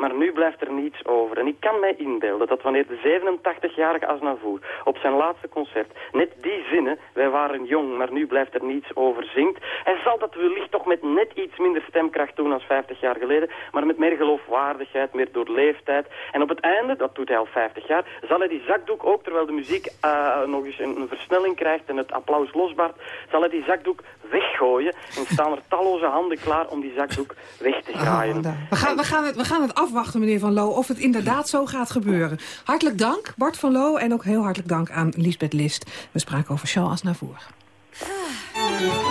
Speaker 25: maar nu blijft er niets over. En ik kan mij inbeelden dat wanneer de 87-jarige Aznavour op zijn laatste concert net die zinnen, wij waren jong, maar nu blijft er niets over, zingt, hij zal dat wellicht toch met net iets minder stemkracht doen als 50 jaar geleden, maar met meer geloofwaardigheid, meer doorleefdheid. En op het einde, dat doet hij al 50 jaar, zal hij die zakdoek ook, terwijl de muziek uh, nog eens een, een, versnelling krijgt en het applaus losbaart, zal hij die zakdoek weggooien en staan er talloze handen klaar om die zakdoek weg te graaien.
Speaker 10: Oh, we, gaan, we, gaan het, we gaan het af afwachten, meneer Van Loo, of het inderdaad zo gaat gebeuren. Hartelijk dank, Bart van Loo, en ook heel hartelijk dank aan Lisbeth List. We spraken over Charles Aznavour.
Speaker 26: Yeah.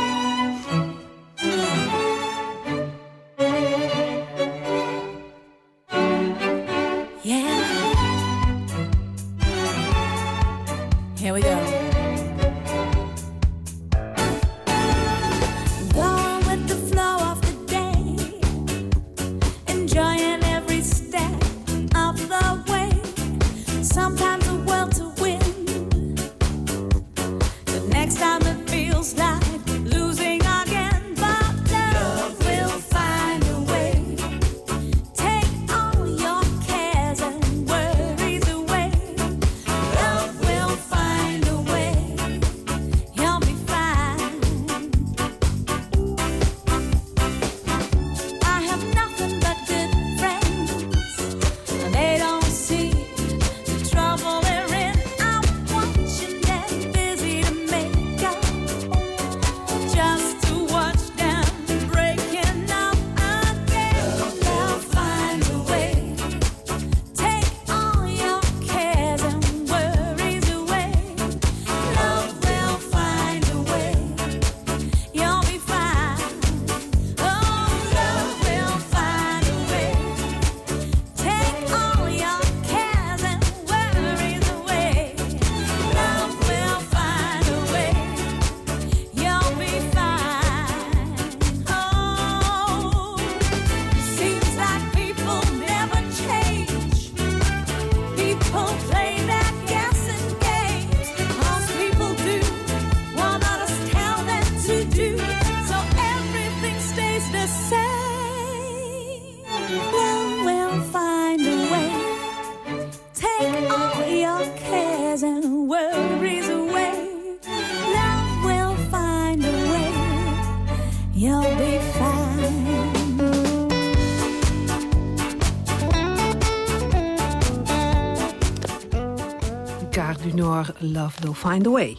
Speaker 10: Love Will Find a Way.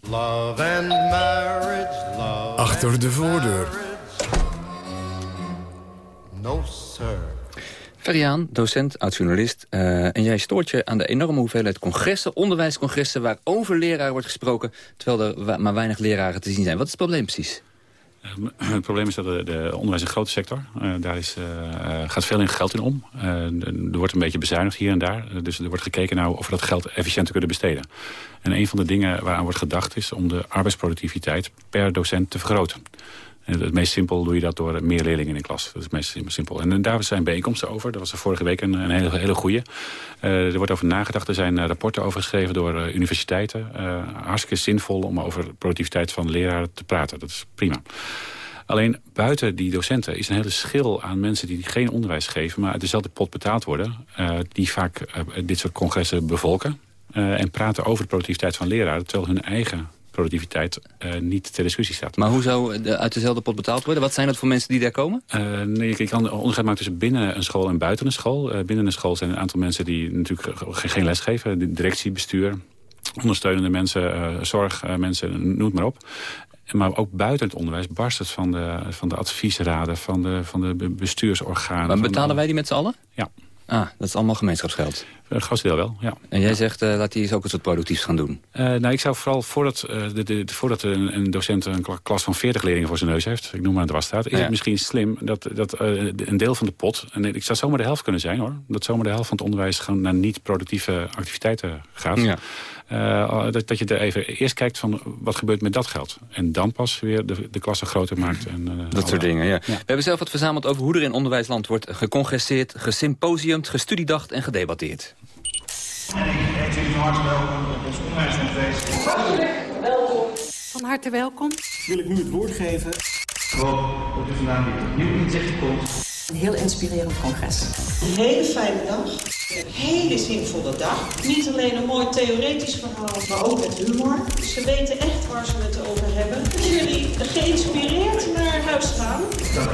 Speaker 1: Love and marriage, love Achter de voordeur.
Speaker 14: No, sir. Veriaan, docent, oud-journalist. Uh, en jij stoort je aan de enorme hoeveelheid congressen, onderwijscongressen... waar over leraren wordt gesproken, terwijl er maar weinig leraren te zien zijn. Wat is het probleem precies?
Speaker 12: Ehm, het probleem is dat de, de onderwijs een grote sector. Uh, daar is, uh, gaat veel in geld in om. Er wordt een beetje bezuinigd hier en daar. dus er wordt gekeken naar of we dat geld efficiënter kunnen besteden. En een van de dingen waaraan wordt gedacht is om de arbeidsproductiviteit per docent te vergroten. Het meest simpel doe je dat door meer leerlingen in de klas. Dat is het meest simpel. En, daar zijn bijeenkomsten over. Dat was er vorige week een, een hele, hele goede. Uh, er wordt over nagedacht. Er zijn rapporten over geschreven door universiteiten. Hartstikke zinvol om over productiviteit van leraren te praten. Dat is prima. Alleen buiten die docenten is een hele schil aan mensen die geen onderwijs geven... maar uit dezelfde pot betaald worden. Die vaak dit soort congressen bevolken. En praten over de productiviteit van leraren... terwijl hun eigen productiviteit uh, niet ter discussie staat.
Speaker 14: Maar hoe zou de, uit dezelfde pot betaald worden? Wat zijn dat voor mensen die daar komen?
Speaker 12: Uh, nee, ik kan onderscheid maken tussen binnen een school en buiten een school. Uh, binnen een school zijn een aantal mensen die natuurlijk geen les geven. Directie, bestuur, ondersteunende mensen, zorg, mensen, noem het maar op. Maar ook buiten het onderwijs barst het van de, van de adviesraden, van de, van de bestuursorganen.
Speaker 14: Maar betalen wij die met z'n allen?
Speaker 12: Ja.
Speaker 14: Ah, dat is allemaal gemeenschapsgeld?
Speaker 12: Het grootste deel wel, ja.
Speaker 14: En jij zegt, uh, laat die eens ook eens wat productiefs gaan doen?
Speaker 12: Uh, nou, ik zou vooral, voordat, uh, de, de, voordat een, een, docent een klas van 40 leerlingen voor zijn neus heeft... ik noem maar het wasstaat, is ja. het misschien slim dat, dat een deel van de pot... en ik zou zomaar de helft kunnen zijn, hoor... dat zomaar de helft van het onderwijs gewoon naar niet-productieve activiteiten gaat... Ja. Uh, dat, dat je er even eerst kijkt van wat gebeurt met dat geld. En dan pas weer de, de klasse groter maakt. En, uh,
Speaker 14: dat soort dingen, ja. ja. We hebben zelf wat verzameld over hoe er in onderwijsland wordt gecongresseerd, gesymposiumd, gestudiedacht en gedebatteerd. En ik heet jullie van harte welkom op ons
Speaker 27: onderwijscongres. Welkom. Van harte welkom.
Speaker 28: Wil ik nu het woord geven. Gewoon dat u vandaag weer opnieuw inzichten komt.
Speaker 27: Een heel inspirerend congres.
Speaker 29: Een hele fijne dag. Een hele zinvolle dag. Niet alleen een mooi theoretisch verhaal, maar ook met humor. Ze weten echt waar ze het over hebben. Jullie geïnspireerd naar huis gaan. Dank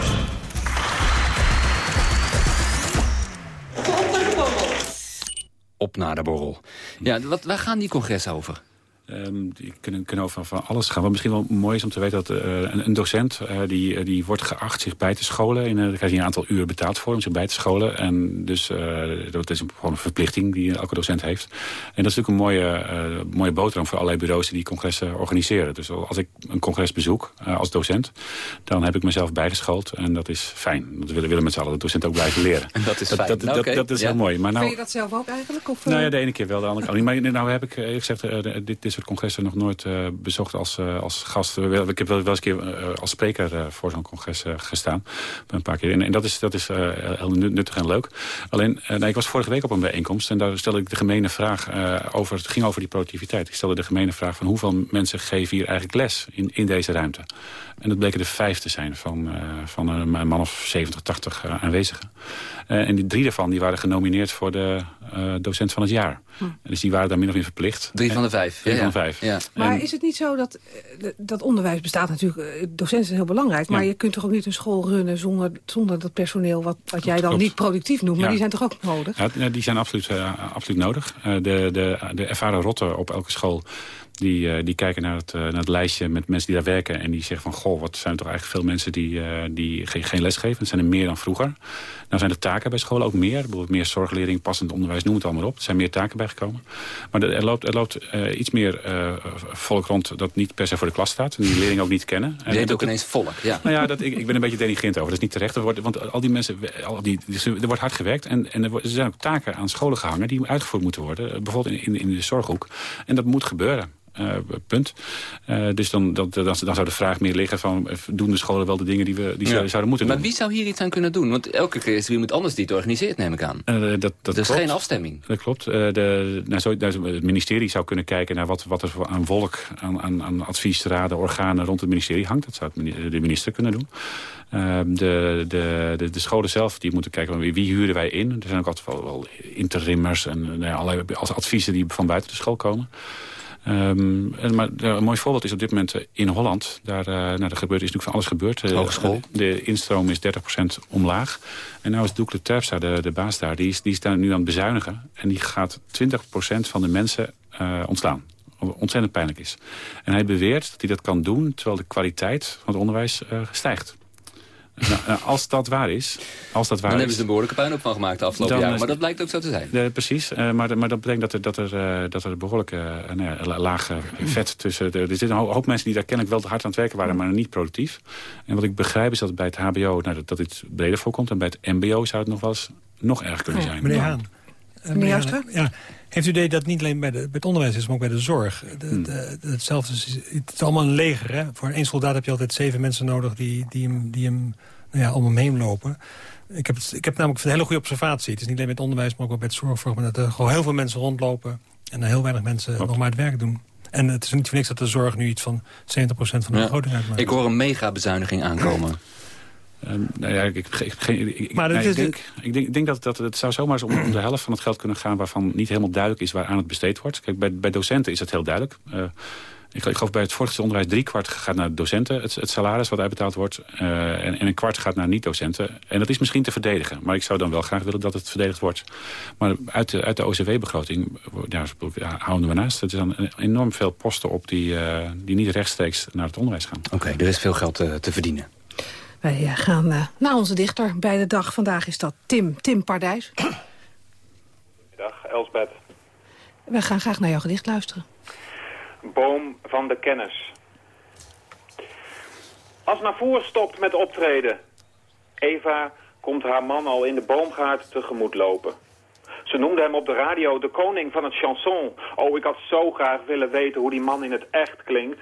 Speaker 29: Op naar de borrel.
Speaker 14: Op naar de borrel. Ja, wat, waar gaan die congressen over?
Speaker 12: Um, die kunnen, kunnen over van alles gaan. Wat misschien wel mooi is om te weten dat uh, een, een, docent... Uh, die, die wordt geacht zich bij te scholen. In, uh, daar krijgt hij een aantal uur betaald voor om zich bij te scholen. En dus dat is een, gewoon een verplichting die elke docent heeft. En dat is natuurlijk een mooie, mooie boterham voor allerlei bureaus... die congressen organiseren. Dus als ik een congres bezoek als docent... dan heb ik mezelf bijgeschoold. En dat is fijn. Dat willen, willen met z'n allen de docent ook blijven leren.
Speaker 14: En dat is
Speaker 12: dat,
Speaker 14: fijn.
Speaker 12: Dat, dat,
Speaker 14: okay.
Speaker 12: dat, is
Speaker 14: ja.
Speaker 12: heel mooi. Maar nou,
Speaker 10: Vind je dat zelf ook eigenlijk? Of,
Speaker 12: nou ja, de ene keer wel, de andere keer niet. Maar nou heb ik gezegd... dit, soort congressen nog nooit uh, bezocht als, uh, als gast. Ik heb wel, eens een keer uh, als spreker voor zo'n congres gestaan. Een paar keer. En, en dat is, dat is heel nuttig en leuk. Alleen, ik was vorige week op een bijeenkomst. En daar stelde ik de gemene vraag over. Het ging over die productiviteit. Ik stelde de gemene vraag van hoeveel mensen geven hier eigenlijk les in, in deze ruimte. En dat bleken er vijf te zijn van, van een man of 70, 80 aanwezigen. en die drie daarvan die waren genomineerd voor de docent van het jaar. Hm. Dus die waren daar min of meer verplicht.
Speaker 14: Drie van de vijf.
Speaker 12: Drie
Speaker 14: ja,
Speaker 12: van de vijf.
Speaker 14: Ja.
Speaker 10: Maar en, is het niet zo dat, dat onderwijs bestaat natuurlijk... docenten zijn heel belangrijk, maar ja. je kunt toch ook niet een school runnen... zonder, zonder dat personeel wat, wat jij dan
Speaker 12: Klopt.
Speaker 10: niet productief noemt. Maar die zijn toch ook nodig?
Speaker 12: Ja, die zijn absoluut, uh, absoluut nodig. Uh, de, de, de ervaren rotten op elke school... Die, uh, die kijken naar het, uh, naar het lijstje met mensen die daar werken... en die zeggen van, goh, wat zijn er toch eigenlijk veel mensen die, uh, die geen, geen les geven. Het zijn er meer dan vroeger. Nou zijn de taken bij scholen ook meer. Bijvoorbeeld meer zorglering, passend onderwijs, noem het allemaal op. Er zijn meer taken bijgekomen. Maar er loopt, er loopt iets meer volk rond dat niet per se voor de klas staat. En die leerlingen ook niet kennen.
Speaker 14: Je heet ook ineens volk, ja.
Speaker 12: Nou ja, dat, ik, ik ben een beetje denigrant over. Dat is niet terecht. Er wordt, want al die mensen, al die, er wordt hard gewerkt. En, en er, er zijn ook taken aan scholen gehangen die uitgevoerd moeten worden. Bijvoorbeeld in, in, in de zorghoek. En dat moet gebeuren. Uh, punt. Uh, dus dan, dat, dan, dan zou de vraag meer liggen van... doen de scholen wel de dingen die, we, die ja. zouden moeten
Speaker 14: maar
Speaker 12: doen?
Speaker 14: wie zou hier iets aan kunnen doen? Want elke keer is er iemand anders die het organiseert, neem ik aan.
Speaker 12: Dat, dat
Speaker 14: er is
Speaker 12: klopt.
Speaker 14: geen afstemming.
Speaker 12: Dat klopt. de, nou, zo, nou, het ministerie zou kunnen kijken naar wat, wat er aan wolk... aan, aan, aan adviesraden, organen rond het ministerie hangt. Dat zou het, de minister kunnen doen. Ehm, de, de, de, de, scholen zelf die moeten kijken wie, wie huren wij in. Er zijn ook altijd wel, wel interimmers en nou, allerlei als adviezen die van buiten de school komen. Um, en, maar uh, een mooi voorbeeld is op dit moment uh, in Holland. Daar, uh, nou, er gebeurt, is natuurlijk van alles gebeurd.
Speaker 14: Hogeschool.
Speaker 12: de instroom is 30% omlaag. En nou is Doekle Terpstra, de, de baas daar, die is, die is daar nu aan het bezuinigen. En die gaat 20% van de mensen ontslaan. Wat ontzettend pijnlijk is. En hij beweert dat hij dat kan doen terwijl de kwaliteit van het onderwijs stijgt. Nou, als dat waar is... Als dat waar
Speaker 14: dan
Speaker 12: is,
Speaker 14: hebben ze een behoorlijke puinhoop van gemaakt de afgelopen jaren. Maar dat blijkt ook zo te zijn.
Speaker 12: De, precies, uh, maar, maar dat betekent dat er, dat er, uh, dat er behoorlijk uh, nou ja, lage vet tussen... De, er zitten een hoop mensen die daar kennelijk wel hard aan het werken waren... maar niet productief. En wat ik begrijp is dat bij het hbo nou, dat, dat dit breder voorkomt... en bij het mbo zou het nog wel eens nog erg kunnen zijn.
Speaker 15: Meneer Haan.
Speaker 10: Meneer Haan,
Speaker 15: ja. Heeft u idee dat het niet alleen bij, de, bij het onderwijs is, maar ook bij de zorg? De,
Speaker 12: Hmm.
Speaker 15: de, de, hetzelfde is, het is allemaal een leger. Hè? Voor één soldaat heb je altijd zeven mensen nodig die, die hem... Die hem nou ja, om hem heen lopen. Ik heb, ik heb namelijk een hele goede observatie. Het is niet alleen bij het onderwijs, maar ook bij het zorgvorm. Dat er gewoon heel veel mensen rondlopen... en er heel weinig mensen nog maar het werk doen. En het is niet voor niks dat de zorg nu iets van 70% van de begroting uitmaakt.
Speaker 14: Ik hoor een mega-bezuiniging aankomen.
Speaker 12: Um, nou ja, ik, ik, ik, maar nee, ik, denk, ik, denk, ik denk dat, dat het zou zomaar eens om, om, de helft van het geld kunnen gaan... waarvan niet helemaal duidelijk is waaraan het besteed wordt. Kijk, bij, bij docenten is het heel duidelijk. Uh, ik, ik geloof bij het voortgezet onderwijs drie kwart gaat naar docenten. Het, het salaris wat uitbetaald wordt. Uh, en, en, een kwart gaat naar niet-docenten. En dat is misschien te verdedigen. Maar ik zou dan wel graag willen dat het verdedigd wordt. Maar uit de, uit de OCW-begroting ja, houden we naast. Er zijn enorm veel posten op die, uh, die niet rechtstreeks naar het onderwijs gaan.
Speaker 14: Oké, okay, er is veel geld te verdienen.
Speaker 10: Wij gaan uh, naar onze dichter bij de dag. Vandaag is dat Tim, Tim Pardijs.
Speaker 30: Dag, Elsbeth.
Speaker 10: We gaan graag naar jouw gedicht luisteren.
Speaker 30: Boom van de kennis. Als Navour stopt met optreden. Eva komt haar man al in de boomgaard tegemoet lopen. Ze noemde hem op de radio de koning van het chanson. Oh, ik had zo graag willen weten hoe die man in het echt klinkt.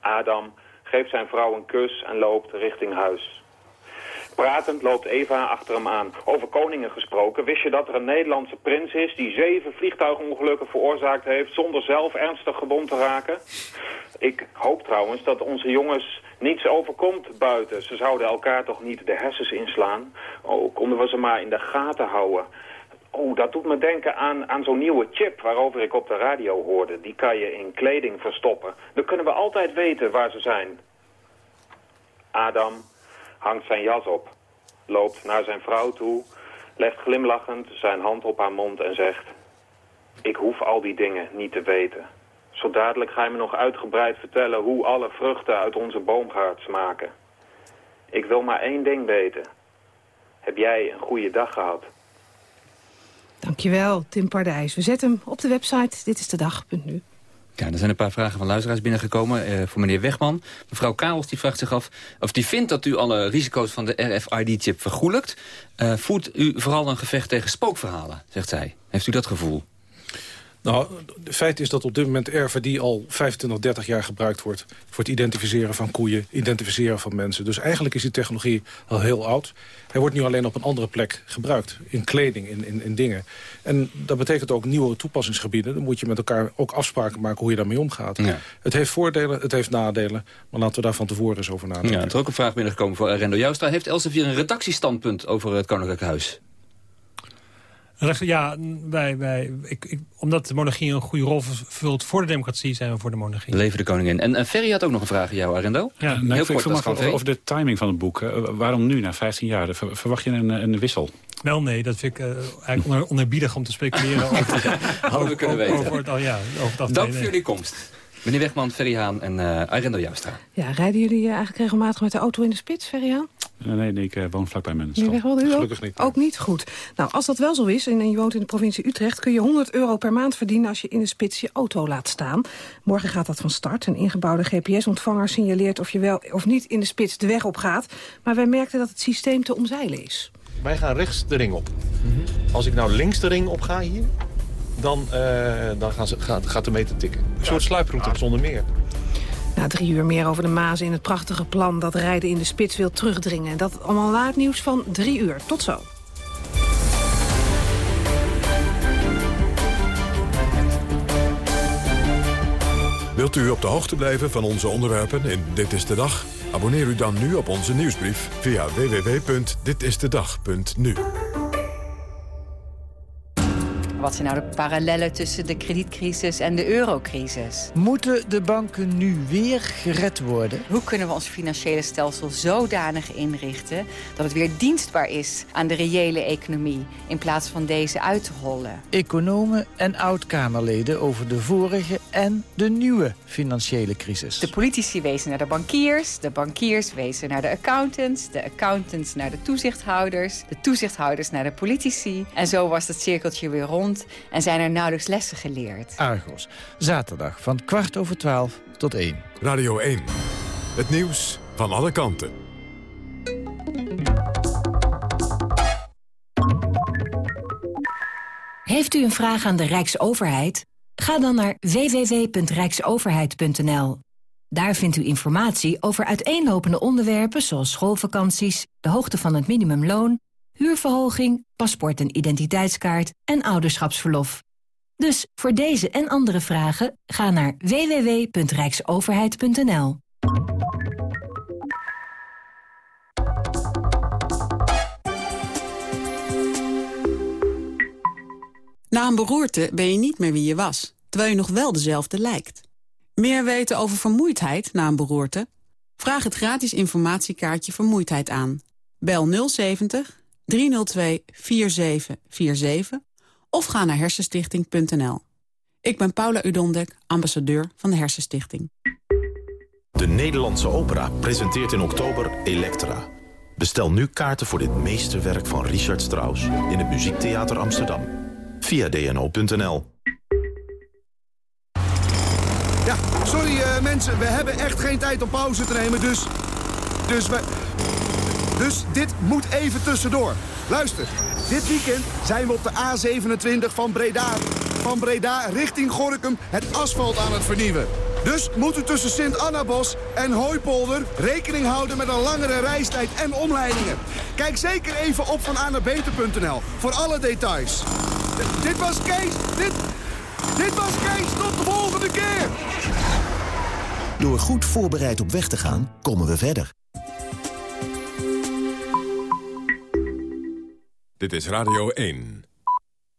Speaker 30: Adam geeft zijn vrouw een kus en loopt richting huis. Pratend loopt Eva achter hem aan. Over koningen gesproken, wist je dat er een Nederlandse prins is... die zeven vliegtuigongelukken veroorzaakt heeft zonder zelf ernstig gewond te raken? Ik hoop trouwens dat onze jongens niets overkomt buiten. Ze zouden elkaar toch niet de hersens inslaan? Oh, konden we ze maar in de gaten houden. Oh, dat doet me denken aan, aan zo'n nieuwe chip waarover ik op de radio hoorde. Die kan je in kleding verstoppen. Dan kunnen we altijd weten waar ze zijn. Adam hangt zijn jas op, loopt naar zijn vrouw toe, legt glimlachend zijn hand op haar mond en zegt... Ik hoef al die dingen niet te weten. Zo dadelijk ga je me nog uitgebreid vertellen hoe alle vruchten uit onze boomgaard smaken. Ik wil maar één ding weten. Heb jij een goede dag gehad?
Speaker 10: Dankjewel, Tim Pardijs. We zetten hem op de website Dit is de.
Speaker 14: Ja, er zijn een paar vragen van luisteraars binnengekomen uh, voor meneer Wegman. Mevrouw Karels die vraagt zich af of die vindt dat u alle risico's van de RFID-chip vergoelijkt. Uh, voert u vooral een gevecht tegen spookverhalen, zegt zij. Heeft u dat gevoel?
Speaker 13: Nou, het feit is dat op dit moment RFID al 25, 30 jaar gebruikt wordt... voor het identificeren van koeien, identificeren van mensen. Dus eigenlijk is die technologie al heel oud. Hij wordt nu alleen op een andere plek gebruikt. In kleding, in, in, in dingen. En dat betekent ook nieuwe toepassingsgebieden. Dan moet je met elkaar ook afspraken maken hoe je daarmee omgaat. Ja. Het heeft voordelen, het heeft nadelen. Maar laten we daar van tevoren eens over nadenken.
Speaker 14: Ja, er is ook een vraag binnengekomen voor Rendo Joustra. Heeft Elsevier een redactiestandpunt over het Koninklijk Huis?
Speaker 15: Ja, wij, wij, ik, ik, omdat de monarchie een goede rol vervult voor de democratie... zijn we voor de monarchie.
Speaker 14: Leven de koningin. En, en Ferry had ook nog een vraag aan jou, Arendo.
Speaker 12: Ja, nee, heel kort. Over, over de timing van het boek. Uh, waarom nu, na 15 jaar? verwacht je een, een wissel?
Speaker 15: Wel, nee, dat vind ik uh, eigenlijk onder, onerbiedig om te speculeren. over,
Speaker 14: Hadden we kunnen weten.
Speaker 15: Over, oh ja, over
Speaker 14: dat Dank voor jullie komst. Meneer Wegman, Ferry Haan en uh, Arendo Joustra.
Speaker 10: Ja, rijden jullie eigenlijk regelmatig met de auto in de spits, Ferry Haan?
Speaker 12: Nee, nee, ik uh, woon vlakbij mijn stad.
Speaker 10: Gelukkig niet. Ook niet goed. Nou, als dat wel zo is en je woont in de provincie Utrecht... kun je 100 euro per maand verdienen als je in de spits je auto laat staan. Morgen gaat dat van start. Een ingebouwde GPS-ontvanger signaleert of je wel of niet in de spits de weg op gaat. Maar wij merkten dat het systeem te omzeilen is.
Speaker 31: Wij gaan rechts de ring op. Als ik nou links de ring op ga hier... dan, uh, dan gaan ze, gaat, gaat de meter tikken. Een soort sluiproute zonder meer.
Speaker 10: Na drie uur meer over de Maas in het prachtige plan dat rijden in de spits wil terugdringen. Dat allemaal na het nieuws van drie uur. Tot zo.
Speaker 1: Wilt u op de hoogte blijven van onze onderwerpen in Dit is de Dag? Abonneer u dan nu op onze nieuwsbrief via www.ditistedag.nu.
Speaker 32: Wat zijn nou de parallellen tussen de kredietcrisis en de eurocrisis?
Speaker 33: Moeten de banken nu weer gered worden?
Speaker 32: Hoe kunnen we ons financiële stelsel zodanig inrichten... dat het weer dienstbaar is aan de reële economie... in plaats van deze uit te hollen?
Speaker 33: Economen en oud-Kamerleden over de vorige en de nieuwe financiële crisis.
Speaker 32: De politici wezen naar de bankiers, de bankiers wezen naar de accountants... de accountants naar de toezichthouders, de toezichthouders naar de politici... en zo was het cirkeltje weer rond en zijn er nauwelijks lessen geleerd.
Speaker 33: Argos, zaterdag van kwart over twaalf tot één.
Speaker 1: Radio 1, het nieuws van alle kanten.
Speaker 34: Heeft u een vraag aan de Rijksoverheid? Ga dan naar www.rijksoverheid.nl. Daar vindt u informatie over uiteenlopende onderwerpen zoals schoolvakanties, de hoogte van het minimumloon huurverhoging, paspoort en identiteitskaart en ouderschapsverlof. Dus voor deze en andere vragen ga naar www.rijksoverheid.nl.
Speaker 35: Na een beroerte ben je niet meer wie je was, terwijl je nog wel dezelfde lijkt. Meer weten over vermoeidheid na een beroerte? Vraag het gratis informatiekaartje Vermoeidheid aan. Bel 070 302 4747 of ga naar hersenstichting.nl. Ik ben Paula Udondek, ambassadeur van de Hersenstichting.
Speaker 36: De Nederlandse Opera presenteert in oktober Elektra. Bestel nu kaarten voor dit meesterwerk van Richard Strauss... in het Muziektheater Amsterdam. Via dno.nl.
Speaker 37: Ja, sorry uh, mensen, we hebben echt geen tijd om pauze te nemen, dus... Dus we... Dus dit moet even tussendoor. Luister, dit weekend zijn we op de A27 van Breda... van Breda richting Gorkum het asfalt aan het vernieuwen. Dus moet u tussen Sint-Annabos en Hooipolder rekening houden met een langere reistijd en omleidingen. Kijk zeker even op van voor alle details. Dit was Kees, dit, dit was Kees, tot de volgende keer!
Speaker 38: Door goed voorbereid op weg te gaan, komen we verder.
Speaker 1: Dit is Radio 1.